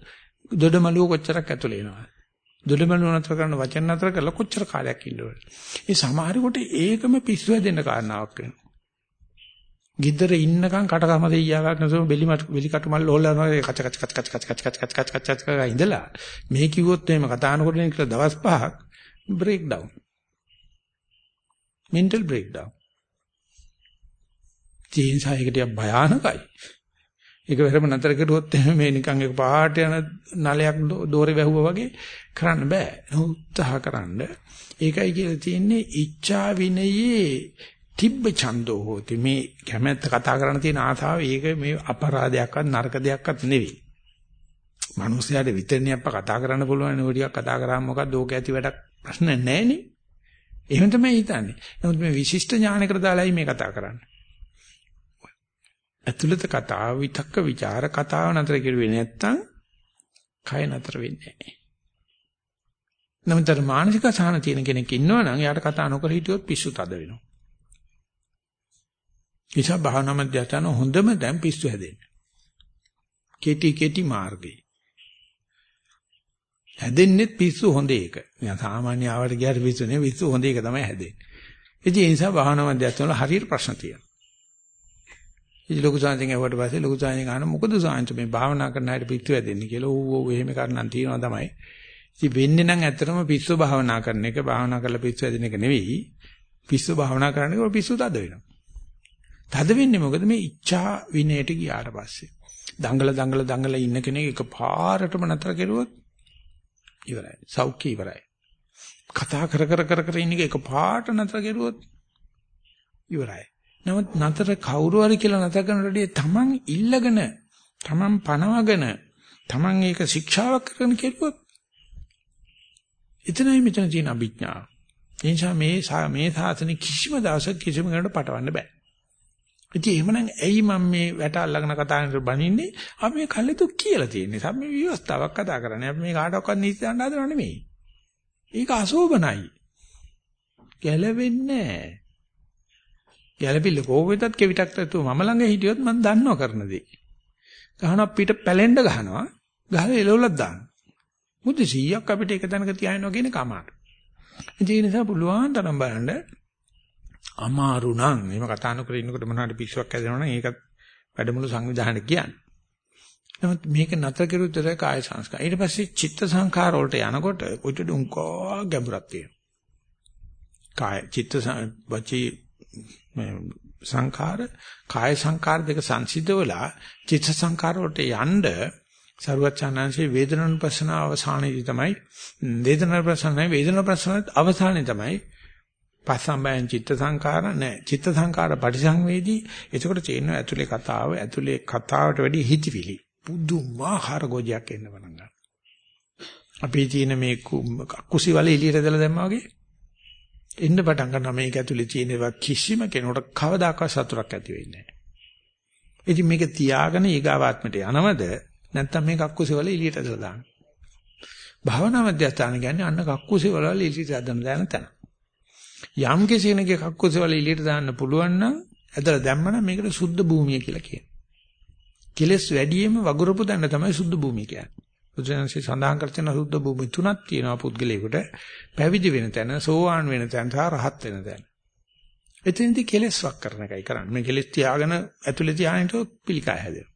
දොඩමලුව කොච්චරක් ඇතුලේ එනවද? දොඩමලුව නතර කරන වචන නතර කරලා කොච්චර කාලයක් ඉන්න ඕනද? ඒ සමහරෙකුට ඒකම පිස්සු හැදෙන්න කාරණාවක් වෙනවා. ගිද්දර ඉන්නකම් කටකම දෙයියාවක් නැසොම බෙලි මට බෙලි කටු මල් හොල්ලනවා කච කච කච කච කච කච කච කච කච කච ඉඳලා මේ කිව්වොත් එහෙම කතා කරනකොට කියලා දවස් පහක් බ්‍රේක් ඩවුන් mental breakdown ඒ නිසා ඒක ටිකක් භයානකයි. ඒක වෙරම නතර කරුවොත් මේ නිකන් එක පහාට යන නලයක් දෝරේ වැහුවා වගේ කරන්න බෑ. උත්සාහ කරන්න. ඒකයි කියලා තියෙන්නේ ඉච්ඡා විනයේ තිබ්බ ඡන්தோ හෝති මේ කැමැත්ත කතා කරන්න තියෙන ආසාව ඒක මේ අපරාධයක්වත් නරක දෙයක්වත් නෙවෙයි. මිනිස්යාට විතරනේ අප්ප කතා කරන්න පුළුවන් නේ ටිකක් කතා කරාම මොකද්ද ඕක ඇති වැඩක් ප්‍රශ්න නැහැ නේ. එහෙම තමයි හිතන්නේ. නමුත් මේ විශිෂ්ට ඥානයකට දාලායි මේ කතා කරන්නේ. ඇතුළත කතාව විතක්ක ਵਿਚාර කතාව නතර කෙරුවේ නැත්තම් කය නතර වෙන්නේ නැහැ. නමුත් මානසික සාහන තියෙන කෙනෙක් ඉන්නවා නම් එයාට කතා නොකර හිටියොත් පිස්සු තද වෙනවා. නිසා භාවනා මධ්‍යස්ථාන හොඳම දැන් පිස්සු හැදෙන්න. කෙටි කෙටි මාර්ගේ. හැදෙන්නේ පිස්සු හොඳ එක. මම සාමාන්‍ය ආවට ගියාට පිස්සු නෙවෙයි පිස්සු හොඳ එක තමයි හැදෙන්නේ. ඉතින් ඒ නිසා භාවනා මධ්‍යස්ථාන වල හරියට ප්‍රශ්න තියෙනවා. ඉතින් ලොකු සාංශෙන් ඇහුවට පස්සේ ලොකු සාංශෙන් අහන මොකද සාංශ මේ භාවනා කරන හැටි පිස්සු වැදෙන්නේ කියලා. ඌ ඌ එහෙම කරනන් තියනවා තමයි. ඉතින් වෙන්නේ නම් ඇත්තටම පිස්සු භාවනා කරන එක භාවනා කරලා පිස්සු වැදෙන එක නෙවෙයි. පිස්සු භාවනා කරන එක පිස්සු තද වෙනවා. තද වෙන්නේ මොකද මේ ඉච්ඡා විනයට ගියාට පස්සේ. දඟල දඟල දඟල ඉන්න කෙනෙක් එක පාරටම නතර කෙරුවොත් ඉවරයි. සෞඛ්‍ය ඉවරයි. කතා කර කර කර කර ඉන්න එක පාට නතර කෙරුවොත් ඉවරයි. නමුත් නතර කවුරු හරි කියලා නතර කරනකොට තමන් ඉල්ලගෙන තමන් පනවගෙන තමන් ඒක ශික්ෂාවක් කරගෙන කෙරුවොත් එතනයි මෙතන තියෙන අභිඥා. ඒ නිසා මේ මේ සාසන කිසිම දවසක කිසිම කෙනෙකුට පටවන්න බෑ. ඉතින් එහෙමනම් ඇයි මම මේ වැට අල්ලගෙන කතා කරන බනින්නේ? අපි මේ කල්ලිතු කියලා තියෙන්නේ. සම් මේ විවස්ථාවක් කතා කරන්නේ. අපි මේ කාටවත් නීති දාන්න හදනව නෙමෙයි. ඒක අශෝභනයි. ගැලවෙන්නේ නැහැ. ගැලපිල්ල කෝවෙතත් කෙවිතක් නැතුව මම ළඟ හිටියොත් මම දන්නව කරන දේ. ගහනවා පිට පැලෙන්න ගහනවා. ගහලා එලවලක් දානවා. මුද 100ක් අපිට එක තැනක තියාගෙන කියන කමාට. ඒ නිසා පුළුවන් තරම් බලන්න අමාරු නම් එහෙම කතා නොකර ඉන්නකොට මොනවාට පිස්සුවක් හැදෙනවා නම් ඒකත් වැඩමුළු සංවිධානය කියන්නේ. නමුත් මේක නතර කරුත්තර කාය සංස්කාර. ඊට පස්සේ චිත්ත සංඛාර වලට යනකොට උඩට උන්කෝ ගැඹුරක් තියෙනවා. කාය චිත්ත වචී සංඛාර කාය සංඛාර දෙක සංසිද්ධවලා චිත්ත සංඛාර වලට යන්න සරුවචානංශේ වේදනානුපස්සන අවසානයේදී තමයි වේදනානුපස්සනයි වේදනානුපස්සන අවසානයේ තමයි පස්සම්බයන් චිත්ත සංඛාර නැහැ චිත්ත සංඛාර පටිසංවේදී එතකොට තියෙනවා ඇතුලේ කතාව ඇතුලේ කතාවට වැඩි හිතවිලි. පුදුමාකාර ගොජයක් එන්න පටන් ගන්නවා. අපි තියෙන මේ කුසි වල එළියට දාලා දැම්මා වගේ එන්න පටන් ගන්නවා. මේක ඇතුලේ තියෙනවා කිසිම කෙනෙකුට කවදාකවත් සතුටක් ඇති වෙන්නේ නැහැ ඉතින් මේක තියාගෙන ඊගාවාත්මට යනවද? නැත්තම් මේ කක්කුසෙවල එළියට ඇදලා දාන්න. භාවනා මධ්‍යස්ථාන කියන්නේ අන්න කක්කුසෙවල එළියට ඇදලා දාන තැන. යම් කෙනෙකුගේ කක්කුසෙවල එළියට දාන්න පුළුවන් නම් ඇදලා දැම්මනම් මේකට සුද්ධ භූමිය කියලා කියනවා. කෙලස් වැඩියෙන්ම වගුරපු දන්න තමයි සුද්ධ භූමිය කියන්නේ. බුදුසසුනේ සඳහන් කර තියෙන සුද්ධ භූමි තුනක් තියෙනවා පුද්ගලයාට. පැවිදි වෙන තැන, සෝවාන් වෙන තැන, සහ රහත් වෙන තැන. එතෙන්දී කෙලස් වක් කරන එකයි කරන්නේ. මේ කෙලස් තියාගෙන ඇතුලේ තියාගෙන පිළිකා හැදෙනවා.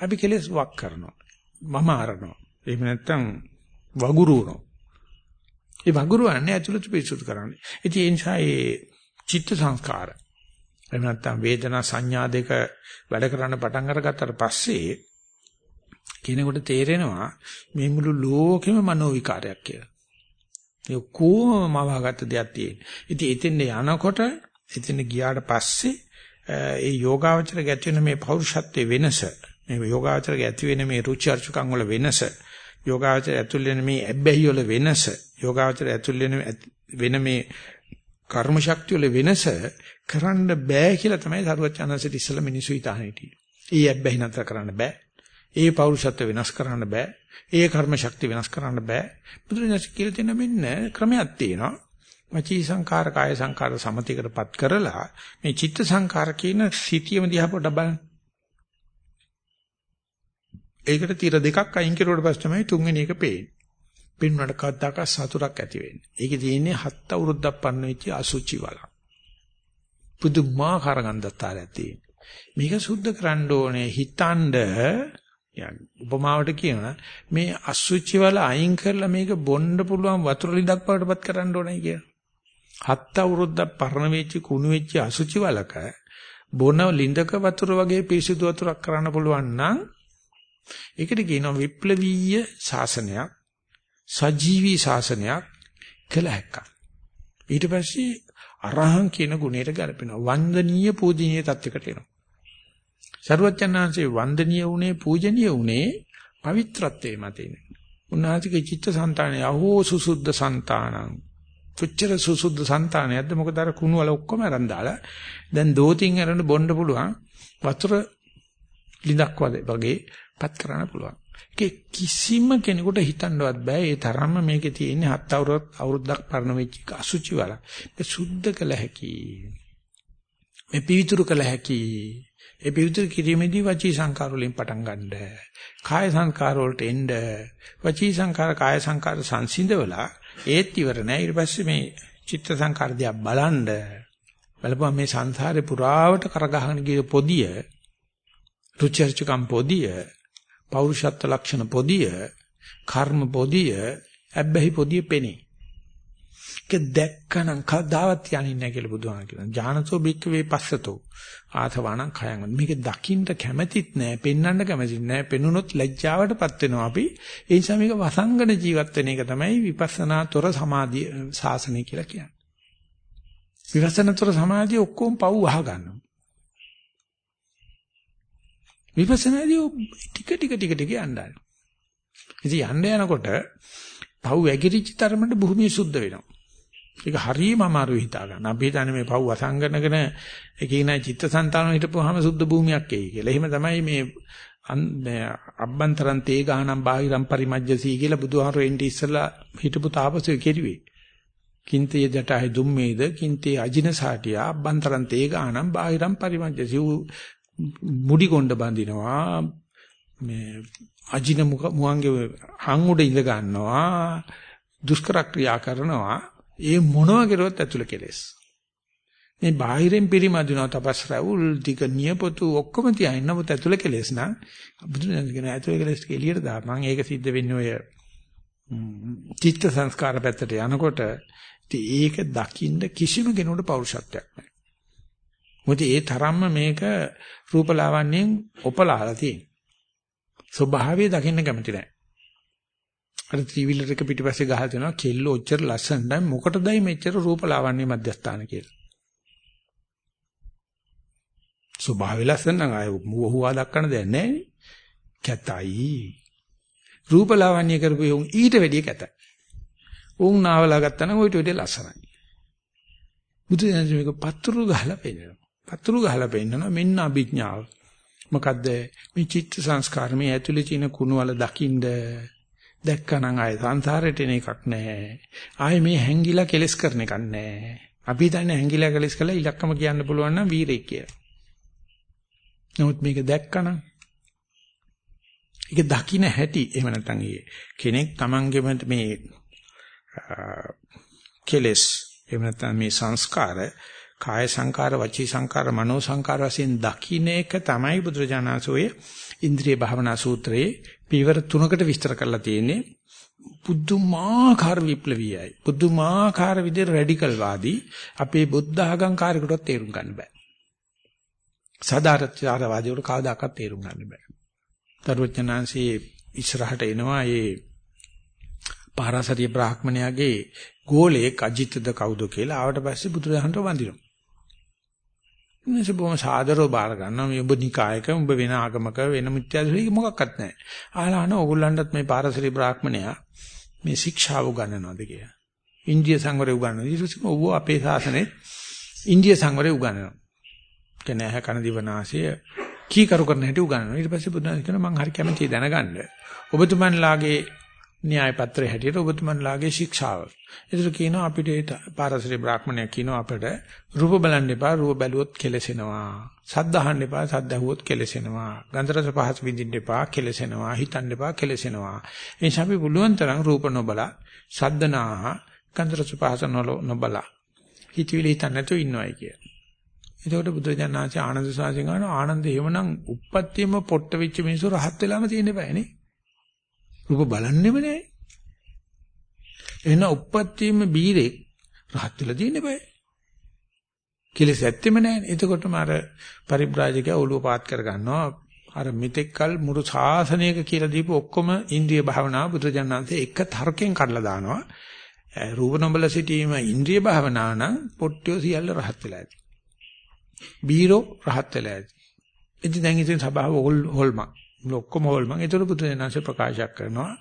අපි කෙලස් වක් කරනවා. මම අරනවා. එහෙම නැත්නම් වගුරුවනවා. ඒ වගුරුවන්නේ ඇතුළත පිරිසුදු කරන්නේ. ඉතින් ඒ නිසා ඒ චිත්ත සංස්කාර එහෙම නැත්නම් වේදනා සංඥා දෙක වැඩ කරන්න පටන් අරගත්තට පස්සේ කෙනෙකුට තේරෙනවා මේ මුළු ලෝකෙම මනෝ විකාරයක් කියලා. ඒ කොහොම මවාගත්ත දෙයක් තියෙන. ඉතින් එතෙන් යනකොට එතෙන් ගියාට පස්සේ ඒ යෝගාවචර ගැටෙන මේ පෞරුෂත්වයේ වෙනස මේ යෝගාචරක ඇති වෙන මේ රුචි අරුචිකම් වල වෙනස යෝගාචර ඇතුල් වෙන මේ ඇබ්බැහි වල වෙනස යෝගාචර ඇතුල් වෙන වෙන මේ කර්ම ශක්තිය වල වෙනස කරන්න බෑ කියලා තමයි සරුවචනන්සෙට ඉස්සලා මිනිසු හිතාන හිටියේ. ඒ ඇබ්බැහි නතර කරන්න බෑ. ඒ පෞරුෂත්ව වෙනස් කරන්න බෑ. ඒ කර්ම ශක්තිය වෙනස් කරන්න බෑ. බුදුරජාණන් කියලා තියෙන මෙන්න ක්‍රමයක් තියෙනවා. වචී සංකාර කාය සංකාර සමතිකටපත් කරලා මේ චිත්ත සංකාර කියන සිටියම දිහා පොඩ්ඩක් බලන්න. ඒකට tira දෙකක් අයින් කරුවට පස්සේ තමයි තුන්වෙනි එක පේන්නේ. පින්වලට කද්දාක සතුටක් ඇති වෙන්නේ. ඒකේ තියෙන්නේ හත් අවුරුද්දක් පන්න වෙච්ච අසුචි වල. පුදුමාකාර ගන්ධතාවයක් තියෙන. මේක සුද්ධ කරන්න ඕනේ හිතනද යන් උපමාවට කියනවා මේ අසුචි වල අයින් කරලා මේක බොන්න පුළුවන් වතුර ලිඳක් වඩටපත් කරන්න ඕනේ කියලා. හත් අවුරුද්දක් පරණ වෙච්ච කුණු වෙච්ච අසුචි වලක බොන ලිඳක වතුර වගේ පිරිසිදු වතුරක් කරන්න පුළුවන් නම් ඒකට කියනවා විප්ලවීය ශාසනයක් සජීවී ශාසනයක් කළ හැක්කක්. ඊට පස්සේ අරහං කියන ගුණයට ගැලපෙනවා. වන්දනීය පූජනීය තත්යකට එනවා. සරුවචනාංශේ වන්දනීය උනේ පූජනීය උනේ පවිත්‍රත්වයේ මතින්. උන්වහන්සේගේ චිත්තසංතානය අහෝ සුසුද්ධ సంతානං. කොච්චර සුසුද්ධ సంతානයක්ද මොකද අර කුණු වල ඔක්කොම අරන් දාලා දැන් දෝතින් අරන් බොන්න පුළුවන් වතුර ලිඳක් වගේ පත් කරන්න පුළුවන්. ඒක කිසිම කෙනෙකුට හිතන්නවත් බෑ. ඒ තරම්ම මේකේ තියෙන හත් අවුරුද්දක් අවුරුද්දක් පරණ වෙච්ච අසුචි වල. ඒක සුද්ධ කළ හැකි. මේ පිවිතුරු කළ හැකි. ඒ පිවිතුරු කිරීමේදී වචී සංකාර වලින් පටන් ගන්නද. කාය සංකාර වලට එන්න. වචී සංකාර කාය සංකාර සංසිඳවලා ඒත් ඉවර නෑ. ඊට පස්සේ මේ චිත්ත සංකාර දිහා බලන්න. බලපුවා මේ සංසාරේ පුරාවට කරගහගෙන ගිය පොදිය රුචර්චකම් පොදිය පෞරුෂත්ව ලක්ෂණ පොදිය, කර්ම පොදිය, ඇබ්බැහි පොදිය පෙනේ. ඒක දැක්කනම් කවදාවත් යන්නේ නැහැ කියලා බුදුහාම කියනවා. ඥානසෝ බික්කවේ පස්සතෝ. ආතවාණං khයං. මේක දකින්න කැමැතිත් නැහැ, පෙන්වන්න කැමැතිත් නැහැ. පෙනුනොත් ලැජ්ජාවටපත් වෙනවා අපි. ඒ නිසා මේක වසංගන ජීවත් වෙන එක තමයි විපස්සනාතොර සමාධිය සාසනය කියලා කියන්නේ. විපස්සනාතොර සමාධිය ඔක්කොම පව් වහ ගන්නවා. විපස්සනාදී ටික ටික ටික ටික යන්නයි. ඉතින් යන්න යනකොට පව් වැగిරිච්ච තරමට භූමිය සුද්ධ වෙනවා. ඒක හරියම අමාරුයි හිතා ගන්න. අපි හිතන්නේ මේ පව් අසංගනගෙන එකේ නයි චිත්තසංතාන හිටපුවාම සුද්ධ භූමියක් එයි කියලා. එහෙම තමයි මේ අබ්බන්තරන් තේ ගහනම් බාහිරම් පරිමජ්ජසී කියලා බුදුහාරෝ එන්නේ ඉස්සලා හිටපු තාපසය කෙරුවේ. කින්තේ ජටයි දුම්මේද කින්තේ අජිනසාටියා අබ්බන්තරන් තේ ගහනම් බාහිරම් පරිමජ්ජසී මුඩි කොණ්ඩ බඳිනවා මේ අජින මුවන්ගේ හං උඩ ඉඳ ගන්නවා දුෂ්කර ක්‍රියා කරනවා ඒ මොනවා කරුවත් ඇතුළ කෙලෙස්. මේ බාහිරෙන් පිරිමදිනවා තපස් රැවුල් ටික නියපොතු ඔක්කොම තියා ඉන්නමුත් ඇතුළ කෙලෙස් නම් බුදුරජාණන් කියන ඇතුළ කෙලෙස් ටික එළියට දා මම ඒක සිද්ධ වෙන්නේ ඔය චිත්ත සංස්කාර පැත්තට යනකොට ඉතින් ඒක දකින්න කිසිම කෙනෙකුට පෞරුෂත්වයක් නැහැ. මොකද ඒ තරම්ම මේක රූපලාවන්‍යයෙන් ඔපලාලා තියෙන. ස්වභාවය දකින්න කැමති නැහැ. අර ත්‍රිවිලර් එක පිටිපස්සේ ගහලා තියෙනවා කෙල්ල ඔච්චර ලස්සනයි මොකටදයි මෙච්චර රූපලාවන්‍ය මැදස්ථාන කියලා. ස්වභාවය ලස්සන නම් ආය මොහුවා දක්වන්න දෙයක් නැහැ කැතයි. රූපලාවන්‍ය කරපු උන් ඊට වැඩිය කැතයි. උන් නාවලා ගත්තා නම් ඊට වැඩිය ලස්සනයි. බුදු දහම මේක පතුරු ගහලා පෙන්නනවා. පතුරු ගහලා පෙන්නනවා මෙන්න අභිඥාව. මොකද්ද මේ චිත්ත සංස්කාර මේ ඇතුලේ තියෙන කුණු වල දකින්ද දැක්කනම් ආයේ සංසාරයට එන එකක් නැහැ. ආයේ මේ හැංගිලා කෙලස් කරන එකක් නැහැ. අපි හිතන්නේ හැංගිලා කෙලස් කළා ඉලක්කම කියන්න පුළුවන් නම් වීරෙක් කියලා. නමුත් මේක දැක්කනම් ඒක දකින්න හැටි එහෙම නැත්නම් කෙනෙක් Tamanගෙම මේ කෙලස් එහෙම නැත්නම් මේ සංස්කාර කාය සංකාර වචී සංකාර මනෝ සංකාර වශයෙන් දකින්න එක තමයි බුදුරජාණන්සෝයේ ඉන්ද්‍රිය භාවනා සූත්‍රයේ පියවර තුනකට විස්තර කරලා තියෙන්නේ. පුදුමාකාර විප්ලවීයයි. පුදුමාකාර විදිහට රැඩිකල් වාදී අපේ බුද්ධ ආගම් කාර්යකටවත් තේරුම් ගන්න බෑ. සදාචාරවාදීවට කවදාකවත් තේරුම් ගන්න බෑ. තරුවචනාංශී ඉස්සරහට එනවා ඒ පාරාසරිය බ්‍රාහ්මණයාගේ ගෝලයක් අජිතද කවුද කියලා. ආවට පස්සේ බුදුරජාහන්ට වඳිනවා. මිනිස්සු බොහොම සාදරව බාර ගන්නවා මේ ඔබ නිකායක ඔබ වෙන ආගමක වෙන මිත්‍යාදෘෂ්ටික මොකක්වත් නැහැ. අහලා අහන ඕගොල්ලන්ටත් මේ පාරසරි බ්‍රාහ්මණයා මේ ශික්ෂාව උගන්වනවාද කියලා. ඉන්දිය සංවරය උගන්වනවා. ඊට පස්සේ ඔව් අපේ ශාසනයේ ඉන්දිය සංවරය උගන්වනවා. කියන්නේ ඇහ කන දිව නාසය කීකරු කරන හැටි උගන්වනවා. ඊට පස්සේ බුදුන් කියනවා මම හරි කැමතියි දැනගන්න. ඔබතුමන්ලාගේ න්‍යාය පත්‍රයේ හැටියට ඔබතුමන්ලාගේ ශික්ෂාව. ඒතර කියනවා අපිට පාරසරි බ්‍රාහ්මණයා කියනවා අපිට රූප බලන්න එපා රූප බැලුවොත් කෙලසෙනවා. සද්ද අහන්න එපා සද්ද ඇහුවොත් කෙලසෙනවා. ගන්ධ රස පහස විඳින්න එපා කෙලසෙනවා. හිතන්න එපා කෙලසෙනවා. ඒ නිසා අපි පුළුවන් තරම් රූප නොබලා සද්ද නාහ ගන්ධ රස පහස නොබලා හිතවිලි හිතන්න නැතුව ඉන්නවයි කිය. එතකොට බුදුරජාණන්සේ ආනන්ද සාසින් අහනවා ආනන්ද එහෙමනම් උප්පත්තියම පොට්ට වෙච්ච මිනිස්සු රහත් වෙලාම තියෙන්න බෑනේ. රූප බලන්නෙම නෑ. එහෙනම් උප්පත්තියම බීරෙක් රහත් වෙලා තියෙන්න බෑ. කෙලෙස් ඇත්තෙම නෑනේ. එතකොටම අර පරිබ්‍රාජකයා ඔළුව පාත් කර ගන්නවා. අර මෙතෙක්කල් මුළු ශාසනයක කියලා දීපු ඔක්කොම ඉන්ද්‍රිය භාවනාව බුදුජානන්සේ එක තර්කයෙන් කඩලා දානවා. රූප නොබල සිටීම ඉන්ද්‍රිය භාවනාව නම් පොට්ටියෝ සියල්ල රහත් වෙලා ඇති. බීරෝ රහත් වෙලා ඇති. ඉතින් දැන් ඉතින් සබාව හොල්මක්. ඔක්කොම හොල්මන්. ඒතර බුදුරජාණන්සේ ප්‍රකාශයක් කරනවා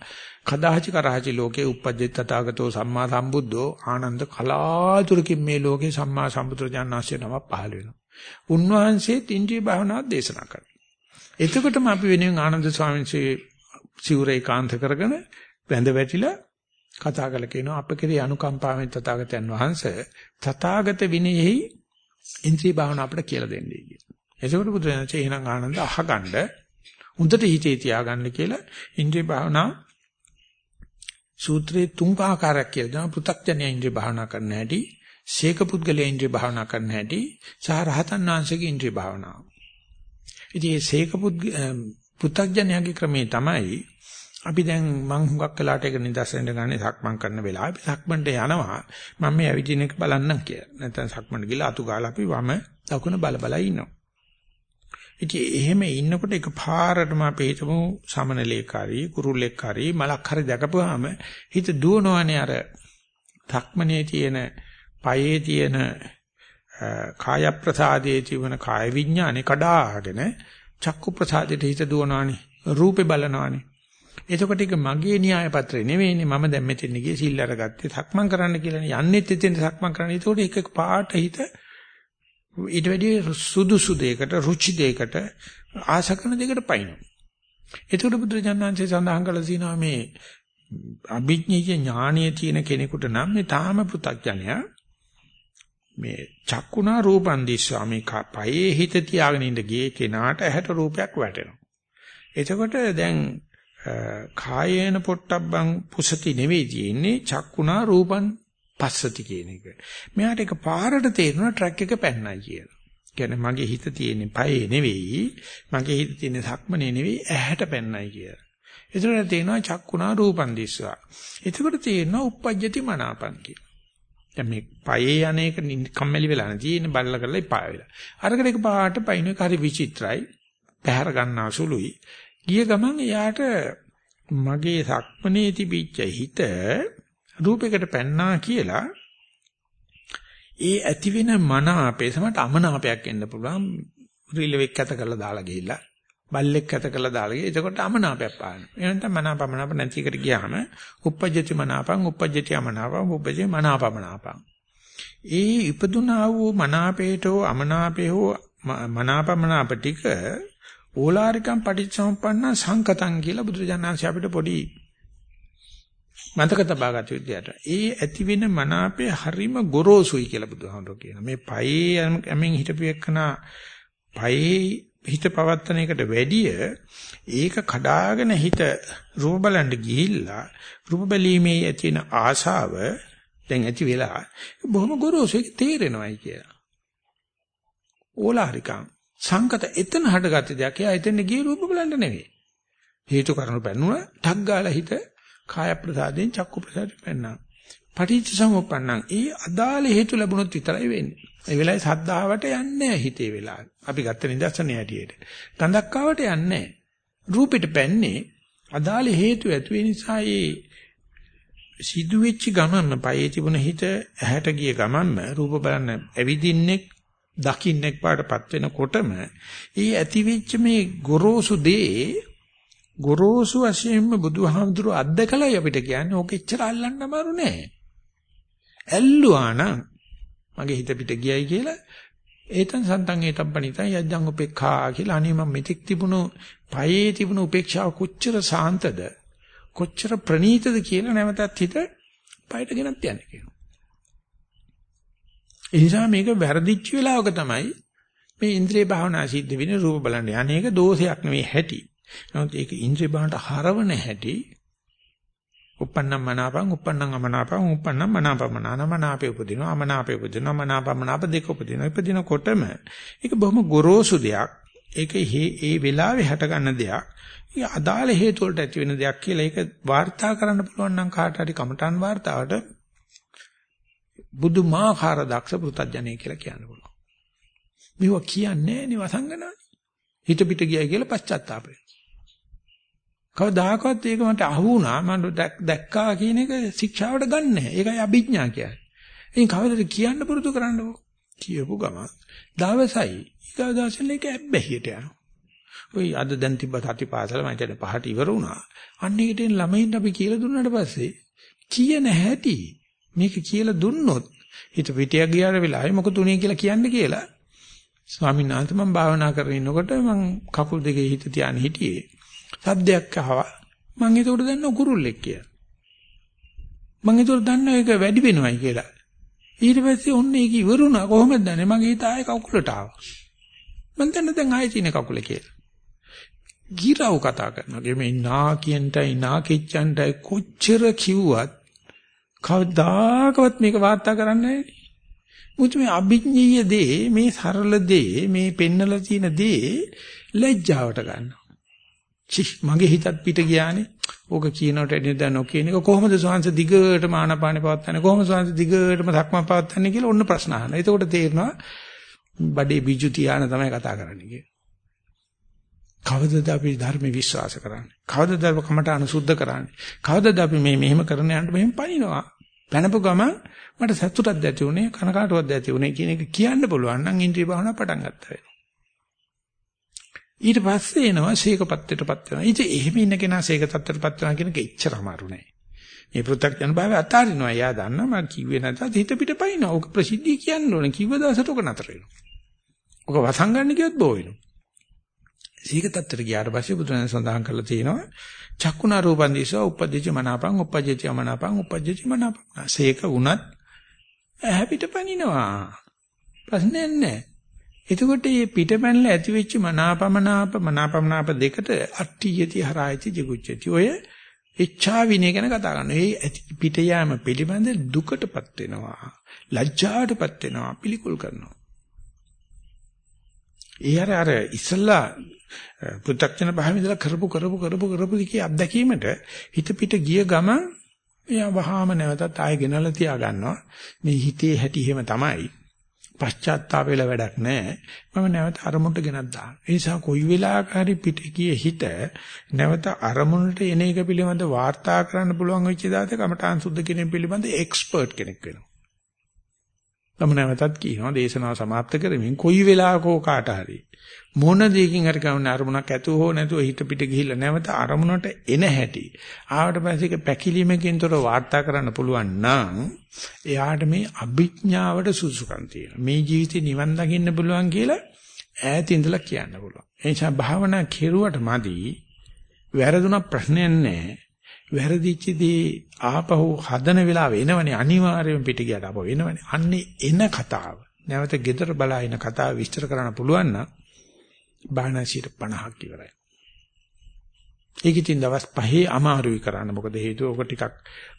කදාචි කරාචි ලෝකේ උපජ්ජිත තථාගතෝ සම්මා සම්බුද්ධෝ ආනන්ද කලාතුරකින් මේ ලෝකේ සම්මා සම්බුදුරජාණන්සේ නම පහළ වෙනවා. උන්වහන්සේ ඉන්ද්‍රිය භාවනාව දේශනා කරනවා. එතකොටම අපි වෙනුවෙන් ආනන්ද ස්වාමීන් වහන්සේ සිවුරේ කාන්ත කරගෙන වැඳ වැටිලා කතා කළ කියනවා අප කෙරේ අනුකම්පාවෙන් තථාගතයන් වහන්සේ තථාගත විනයෙහි ඉන්ද්‍රිය භාවනාව අපිට කියලා දෙන්නේ කියලා. එතකොට බුදුරජාණන්සේ එහෙනම් ආනන්ද අහගන්න හොඳට හිතේ තියාගන්න කියලා ඉන්ද්‍රිය භාවනා සූත්‍රයේ තුන් ආකාරයක් කියලා දෙනවා පෘථග්ජනය ඉන්ද්‍රිය භාවනා කරන්න හැටි, ශේක පුද්ගලයා ඉන්ද්‍රිය භාවනා කරන්න හැටි, සහ රහතන් වහන්සේගේ ඉන්ද්‍රිය භාවනාව. ඉතින් මේ ශේක පෘථග්ජනයාගේ ක්‍රමේ තමයි අපි දැන් මං හුඟක් වෙලාට ඒක නිදර්ශනයට ගන්නේ සක්මන් කරන වෙලාවේ සක්මන්ට යනවා මම මේ ඇවිදින එක බලන්නම් කියලා. නැත්නම් සක්මන්ට ගිහලා අතු ගාලා අපි වම දකුණ බල බල ඉන්නවා. ඉතින් එහෙම ඉන්නකොට එකපාරටම අපි හිතමු සමනලේකාරී කුරුල්ලෙක්කාරී මලක් හරි දැකපුවාම හිත දුවනවනේ අර ධක්මනේ තියෙන පයේ තියෙන කාය ප්‍රසාදයේ තිබෙන කාය විඥානේ කඩාගෙන චක්කු ප්‍රසාදයට හිත දුවනවනේ රූපේ බලනවනේ. එතකොට ඒක මගේ න්‍යාය පත්‍රේ නෙවෙයිනේ. මම දැන් මෙතෙන් ගියේ සිල් අරගත්තේ සක්මන් කරන්න කියලානේ. යන්නෙත් එතෙන් සක්මන් කරන්න. ඒතකොට ඒක පාට හිත ඊට වැඩි සුදුසු දෙයකට රුචි දෙයකට ආශ කරන දෙයකට පයින්නවා. එතකොට බුදුරජාණන්සේ සඳහන් කළා තියෙනවා මේ අභිඥීය ඥානීය තියෙන කෙනෙකුට නම් මේ තාම පෘථග්ජනයා මේ චක්කුණා රූපන් දිස්වා මේ පයේ හිත තියාගෙන ඉඳ ගියේ කෙනාට ඇහැට රූපයක් වැටෙනවා. එතකොට දැන් කායේන පොට්ටබ්බං පුසති නෙවෙයි තියෙන්නේ චක්කුණා රූපන් පස්සති කියන එක. මෙයාට එක පාරට තේරෙනවා ට්‍රැක් එක පැන්නයි කියලා. කියන්නේ මගේ හිත තියෙන්නේ පයේ නෙවෙයි, මගේ හිත තියෙන්නේ සක්මනේ නෙවෙයි ඇහැට පැන්නයි කියලා. ඒතරට තේනවා චක්කුණා රූපන් දිස්වා. එතකොට තේරෙනවා uppajjati මනාපං කියලා. දැන් මේ පයේ යන්නේක කම්මැලි වෙලා නැති ඉන්නේ බල්ල කරලා ඉපා වෙලා. අරකට එක පාට පයින් එක හරි විචිත්‍රයි. පැහැර ගන්නා සුළුයි. ගිය ගමන් එයාට මගේ සක්මනේ තිබිච්ච හිත රූපයකට පැන්නා කියලා ඒ ඇති වෙන මන අපේ සමට අමනාපයක් එන්න පුළුවන් රිලෙවෙක් ඇත කරලා දාලා ගිහිල්ලා බල්ලෙක් ඇත කරලා දාලා ගිහින් එතකොට අමනාපයක් පානවා. එහෙනම් මනාපමනාප නැති එකට ගියාම uppajjati මනාපං uppajjati අමනාපං uppajjati මනාපමනාපං. ඒ ඉපදුනා වූ මනාපේතෝ අමනාපේ හෝ මනාපමනාප ටික ඕලාරිකම් පටිච්චසමුප්පන්න සංකතං කියලා බුදුරජාණන්සේ අපිට පොඩි මතක තබා ගත යුතුයට. ඒ ඇති වෙන මනාපේ හරිම ගොරෝසුයි කියලා බුදුහාමුදුරුවෝ කියනවා. මේ පයේ යමින් හිටපු එකන පයේ හිත පවත්තන එකට වැඩිය ඒක කඩාගෙන හිත රූප බලන්න ගිහිල්ලා රූප බැලීමේ ඇතින ආශාව දැන් ඇති වෙලා බොහොම ගොරෝසු ඒක තේරෙනවයි කියලා. ඕලාරිකම් සංකත එතන හටගත්ත දෙයක්. එයා එතන ගියේ රූප බලන්න නෙවෙයි. හේතු කාරණු පැන්නුන ටක් ගාලා හිත කාය ප්‍රසාදයෙන් චක්කු ප්‍රසාදයෙන් පැන්නා. පටිච්ච සමුප්පන්නං ඒ අදාළ හේතු ලැබුණොත් විතරයි වෙන්නේ. ඒ වෙලාවේ සද්ධාවට යන්නේ හිතේ වෙලාව. අපි ගත්ත නිදර්ශනය ඇටියෙට. ගඳක් ආවට යන්නේ රූපෙට පැන්නේ අදාළ හේතු ඇති වෙන නිසා ඒ සිදුවෙච්ච ගමන්ම පයේ තිබුණ හිත ඇහැට ගිය ගමන්ම රූප බලන්න ඇවිදින්නෙක් දකින්නෙක් පාටපත් වෙනකොටම ඒ ඇතිවෙච්ච මේ ගොරෝසු දේ ගොරෝසු වශයෙන්ම බුදුහාමුදුරුව අත්දකලා අපිට කියන්නේ ඕක එච්චර අල්ලන්න අමාරු නෑ. ඇල්ලුවා නම් මගේ හිත පිට ගියයි කියලා ඒතන් සන්තන් ඒතබ්බනිතයි යජ්ජං උපේක්ඛා කියලා අනේ මම මෙතෙක් තිබුණු පයේ තිබුණු උපේක්ෂාව කොච්චර සාන්තද කොච්චර ප්‍රණීතද කියලා නැවතත් හිත පයට ගෙනත් යන්නේ කියනවා. ඒ නිසා මේක වැරදිච්ච වෙලාවක තමයි මේ ඉන්ද්‍රිය භාවනා සිද්ධ වෙන්නේ රූප බලන්න. අනේක දෝෂයක් නෙවෙයි හැටි. නමුත් ඒක ඉන්ද්‍රිය භාවනට හරවන හැටි uppannam manapam uppannam amanapam uppannam manapamana මනාපේ උපදිනවා අමනාපේ උපදිනවා මනාපමනාප දෙක උපදිනවා. ඉපදිනකොටම ඒක බොහොම ගොරෝසු දෙයක්. ඒක ඒ වෙලාවේ හට ගන්න දෙයක්. ඒ අදාළ හේතු වලට ඇති වෙන දෙයක් කියලා ඒක වාර්තා කරන්න පුළුවන් නම් කාට හරි කමඨාන් වාර්තාවට බුදුමාහාර දක්ෂ පුතඥය කියලා කියන්න පුළුවන්. මේවා කියන්නේ නේ වසංගනානේ හිත පිට ගියයි කියලා පශ්චාත්තාපය. කවදාකවත් ඒක මට අහු වුණා මම දැක්කා කියන එක ශික්ෂාවට ගන්න නැහැ. ඒකයි අභිඥා කියන්නේ. ඉතින් කවදද කියන්න පුරුදු කරන්නකෝ. කියපු ගම දවසයි ඊගා දවසෙන් ඒක ඇබ්බැහියට යනවා. ඔයි අද දැන් තිබ්බ සතිපාසල මම හිතන්නේ පහට ඉවර වුණා. අන්න ඒකට ළමයින්ට අපි කියලා දුන්නාට පස්සේ කියන හැටි මේක කියලා දුන්නොත් හිත පිටියක් ගියාර වෙලාවේ මොකද උනේ කියලා කියන්න කියලා ස්වාමීන් වහන්සේ මම භාවනා කරගෙන ඉන්නකොට මම කකුල් දෙකේ හිත තියාගෙන හිටියේ සද්දයක් ආවා. මං ඒකට දන්නව කුරුල්ලෙක් කියලා. මං ඒකට දන්නව ඒක වැඩි වෙනවයි කියලා. ඊට පස්සේ ඔන්න ඒක ඉවරුණා කොහොමද දන්නේ? මගේ හිත ආයේ කකුලට ආවා. මං දන්න දැන් ආයේ තියෙන කකුල කියලා. ගිරව කතා කරනවා. මේ නා කියන්ටයි නා කිච්චන්ටයි කොච්චර කිව්වත් කවදාකවත් මේක වාර්තා කරන්නේ නැහැ. මුතු මේ අභිඥීය දේ මේ සරල දේ මේ පෙන්නලා තියෙන දේ ලැජ්ජාවට ගන්නවා. චි මගේ හිතත් පිට ගියානේ. ඕක කියනකොට එන්නේ දැන් නොකියන එක කොහොමද සෝංශ දිගටම ආනාපානෙ පවත්න්නේ කොහොමද සෝංශ දිගටම ධක්ම පවත්න්නේ කියලා ඔන්න ප්‍රශ්න අහනවා. එතකොට තේරෙනවා බඩේ බිජු තියාන තමයි කතා කරන්නේ කියලා. කවදද අපි ධර්ම විශ්වාස කරන්නේ? කවදද අපි කමට අනුසුද්ධ කරන්නේ? කවදද අපි මේ මෙහෙම කරන යන්න මෙහෙම පනිනවා? පැනපු ගම මට සතුටක් දැති උනේ කනකාටුවක් දැති උනේ කියන එක කියන්න පුළුවන් නම් ඉන්ද්‍රිය භාවනා පටන් ගත්තා වෙනවා. ඊට පස්සේ එනවා සීක පත්‍යයටපත් වෙනවා. ඉතින් එහෙම ඉන්න කෙනා සීක තත්ත්වයටපත් වෙනවා කියන එක එච්චර අමාරු නෑ. මේ පෘථග්ජන භාවය අතාරිනවා. එයා දන්නවා මම කිව්වේ නැතත් හිත පිට පයින්නවා. ඕක ප්‍රසිද්ධිය කියන්න ඕනේ. කිව්ව දවසට ඕක නතර වෙනවා. ඕක වසංගන්න කියොත් බෝ වෙනවා. සීක තත්ත්වයට ගියාට පස්සේ බුදුරජාණන් සඳහන් කරලා තියෙනවා චක්කුණා රූපන් දිසෝ උපජ්ජති මනාපං උපජ්ජති අමනාපං උපජ්ජති මනාපං. සීක වුණත් ඇහැ පිට පනිනවා. ප්‍රශ්නයක් නැහැ. එතකොට මේ පිටපැනල ඇති වෙච්ච මනාපමනාප මනාපමනාප දෙකට අට්ඨියති හරායති jigucchati. ඔය ඉච්ඡා විනය ගැන කතා කරනවා. ඒ පිට යාම පිළිබඳ දුකටපත් වෙනවා. ලැජ්ජාටපත් වෙනවා. පිළිකුල් කරනවා. ඒ අර අර ඉස්සල්ලා පු탁චන භාවයෙන් කරපු කරපු කරපු කරපු දිකේ අත්දැකීමට හිත පිට ගිය ගමන් එයා වහාම නැවතත් ආයෙ ගෙනල්ලා තියා ගන්නවා. මේ හිතේ හැටි එහෙම තමයි. පශ්චාත්තාප වෙලා වැඩක් නැහැ. මම නැවත අරමුණට ගෙනත් දානවා. ඒ නිසා කොයි වෙලාවක හරි පිටිකිය හිත නැවත අරමුණට එන එක පිළිබඳ වාර්තා කරන්න පුළුවන් වෙච්ච දාත කමඨාන් සුද්ධ කෙනෙක් පිළිබඳ එක්ස්පර්ට් කෙනෙක් වෙනවා. මම නැවතත් කියනවා දේශනාව સમાપ્ત කරමින් කොයි වෙලාවකෝ කාට හරි මොන දෙයකින් හරි කවන්න අරමුණක් ඇතුව හෝ නැතුව හිත පිට ගිහිල්ලා නැවත අරමුණට එන හැටි. ආවට පස්සේ ඒක පැකිලීමකින් තොර වාර්තා කරන්න පුළුවන් නම් එයාට මේ අභිඥාවට සුසුකම් තියෙනවා. මේ ජීවිතේ නිවන් දකින්න පුළුවන් කියලා ඈත ඉඳලා කියන්න පුළුවන්. ඒ නිසා භාවනා කෙරුවට මදි වැරදුනක් ප්‍රශ්නයක් නැහැ. වැරදිච්චදී ආපහු හදන වෙලාව එනවනේ අනිවාර්යයෙන් පිට ගියට ආපහු එනවනේ. අන්නේ එන කතාව. නැවත gedara බලා ඉන කතාව විස්තර කරන්න පුළුවන් නම් බාහනාසියට 50ක් ඉවරයි. ඒක ඉතින් දවස් පහේ අමාරුයි කරන්න. මොකද හේතුව ඔක ටිකක්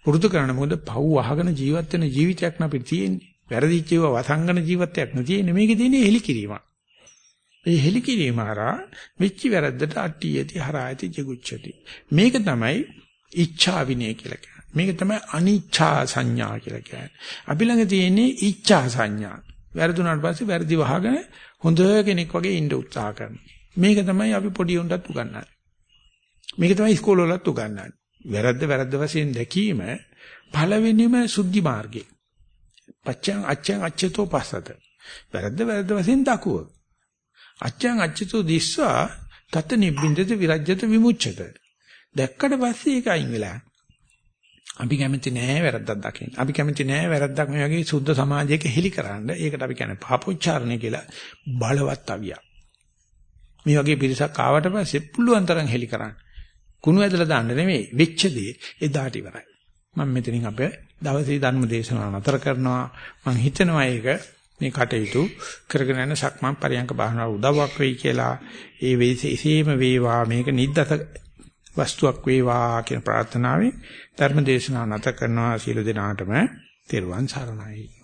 පුරුදු කරන්න. මොකද පව් අහගෙන ජීවත් වෙන ජීවිතයක් නේ තියෙන්නේ. වැරදිච්ච ඒවා වසංගන ජීවිතයක් නෙ තියෙන්නේ. මේකේ තියෙන්නේ හෙලිකිරීමක්. ඒ හෙලිකිරීම හරහා වෙච්ච වැරද්දට අට්ටියති හරායති ජිගුච්ඡති. මේක තමයි ඉච්ඡා විනය කියලා කියන්නේ. මේක තමයි අනිච්ඡා සංඥා කියලා කියන්නේ. අපි ළඟ තියෙන්නේ ඉච්ඡා සංඥා. වැරදුනාට පස්සේ වැරදි වහගෙන හොඳ කෙනෙක් වගේ ඉන්න උත්සාහ කරනවා. මේක තමයි අපි පොඩි උන්ටත් උගන්වන්නේ. මේක තමයි ඉස්කෝලවලත් උගන්වන්නේ. වැරද්ද වැරද්ද වශයෙන් දැකීම පළවෙනිම සුද්ධි මාර්ගය. පච්චං අච්චං අච්චතෝ පස්සත. වැරද්ද වැරද්ද වශයෙන් දකුව. අච්චං අච්චතෝ දිස්වා තත නිබ්බින්දත විරජ්‍යත විමුච්ඡත. දැක්කට පස්සේ ඒක අයින් වෙලා. අපි කැමති නෑ වැරද්දක් දකින්න. අපි කැමති නෑ වැරද්දක් මේ වගේ සුද්ධ සමාජයක හෙලි කරන්න. ඒකට අපි කියන්නේ පාපොච්චාරණය කියලා බලවත් අවියක්. මේ වගේ පිරිසක් ආවට පස්සේ පුළුවන් තරම් හෙලි කරන්න. කුණු ඇදලා දාන්න නෙමෙයි වෙච්ච දේ එදාට ඉවරයි. මම මෙතනින් අපේ දවසේ ධර්ම දේශනාව නතර කරනවා. මම හිතනවා ඒක මේ කටයුතු කරගෙන යන සක්මන් පරියංක භාවනාව උදව්වක් වෙයි කියලා ඒ වේසෙම වේවා මේක නිද්දත වස්තුවක් වේවා කියන ප්‍රාර්ථනාවෙන් ධර්ම දේශනාව නැත කරනවා. සියලු දෙනාටම තෙරුවන් සරණයි.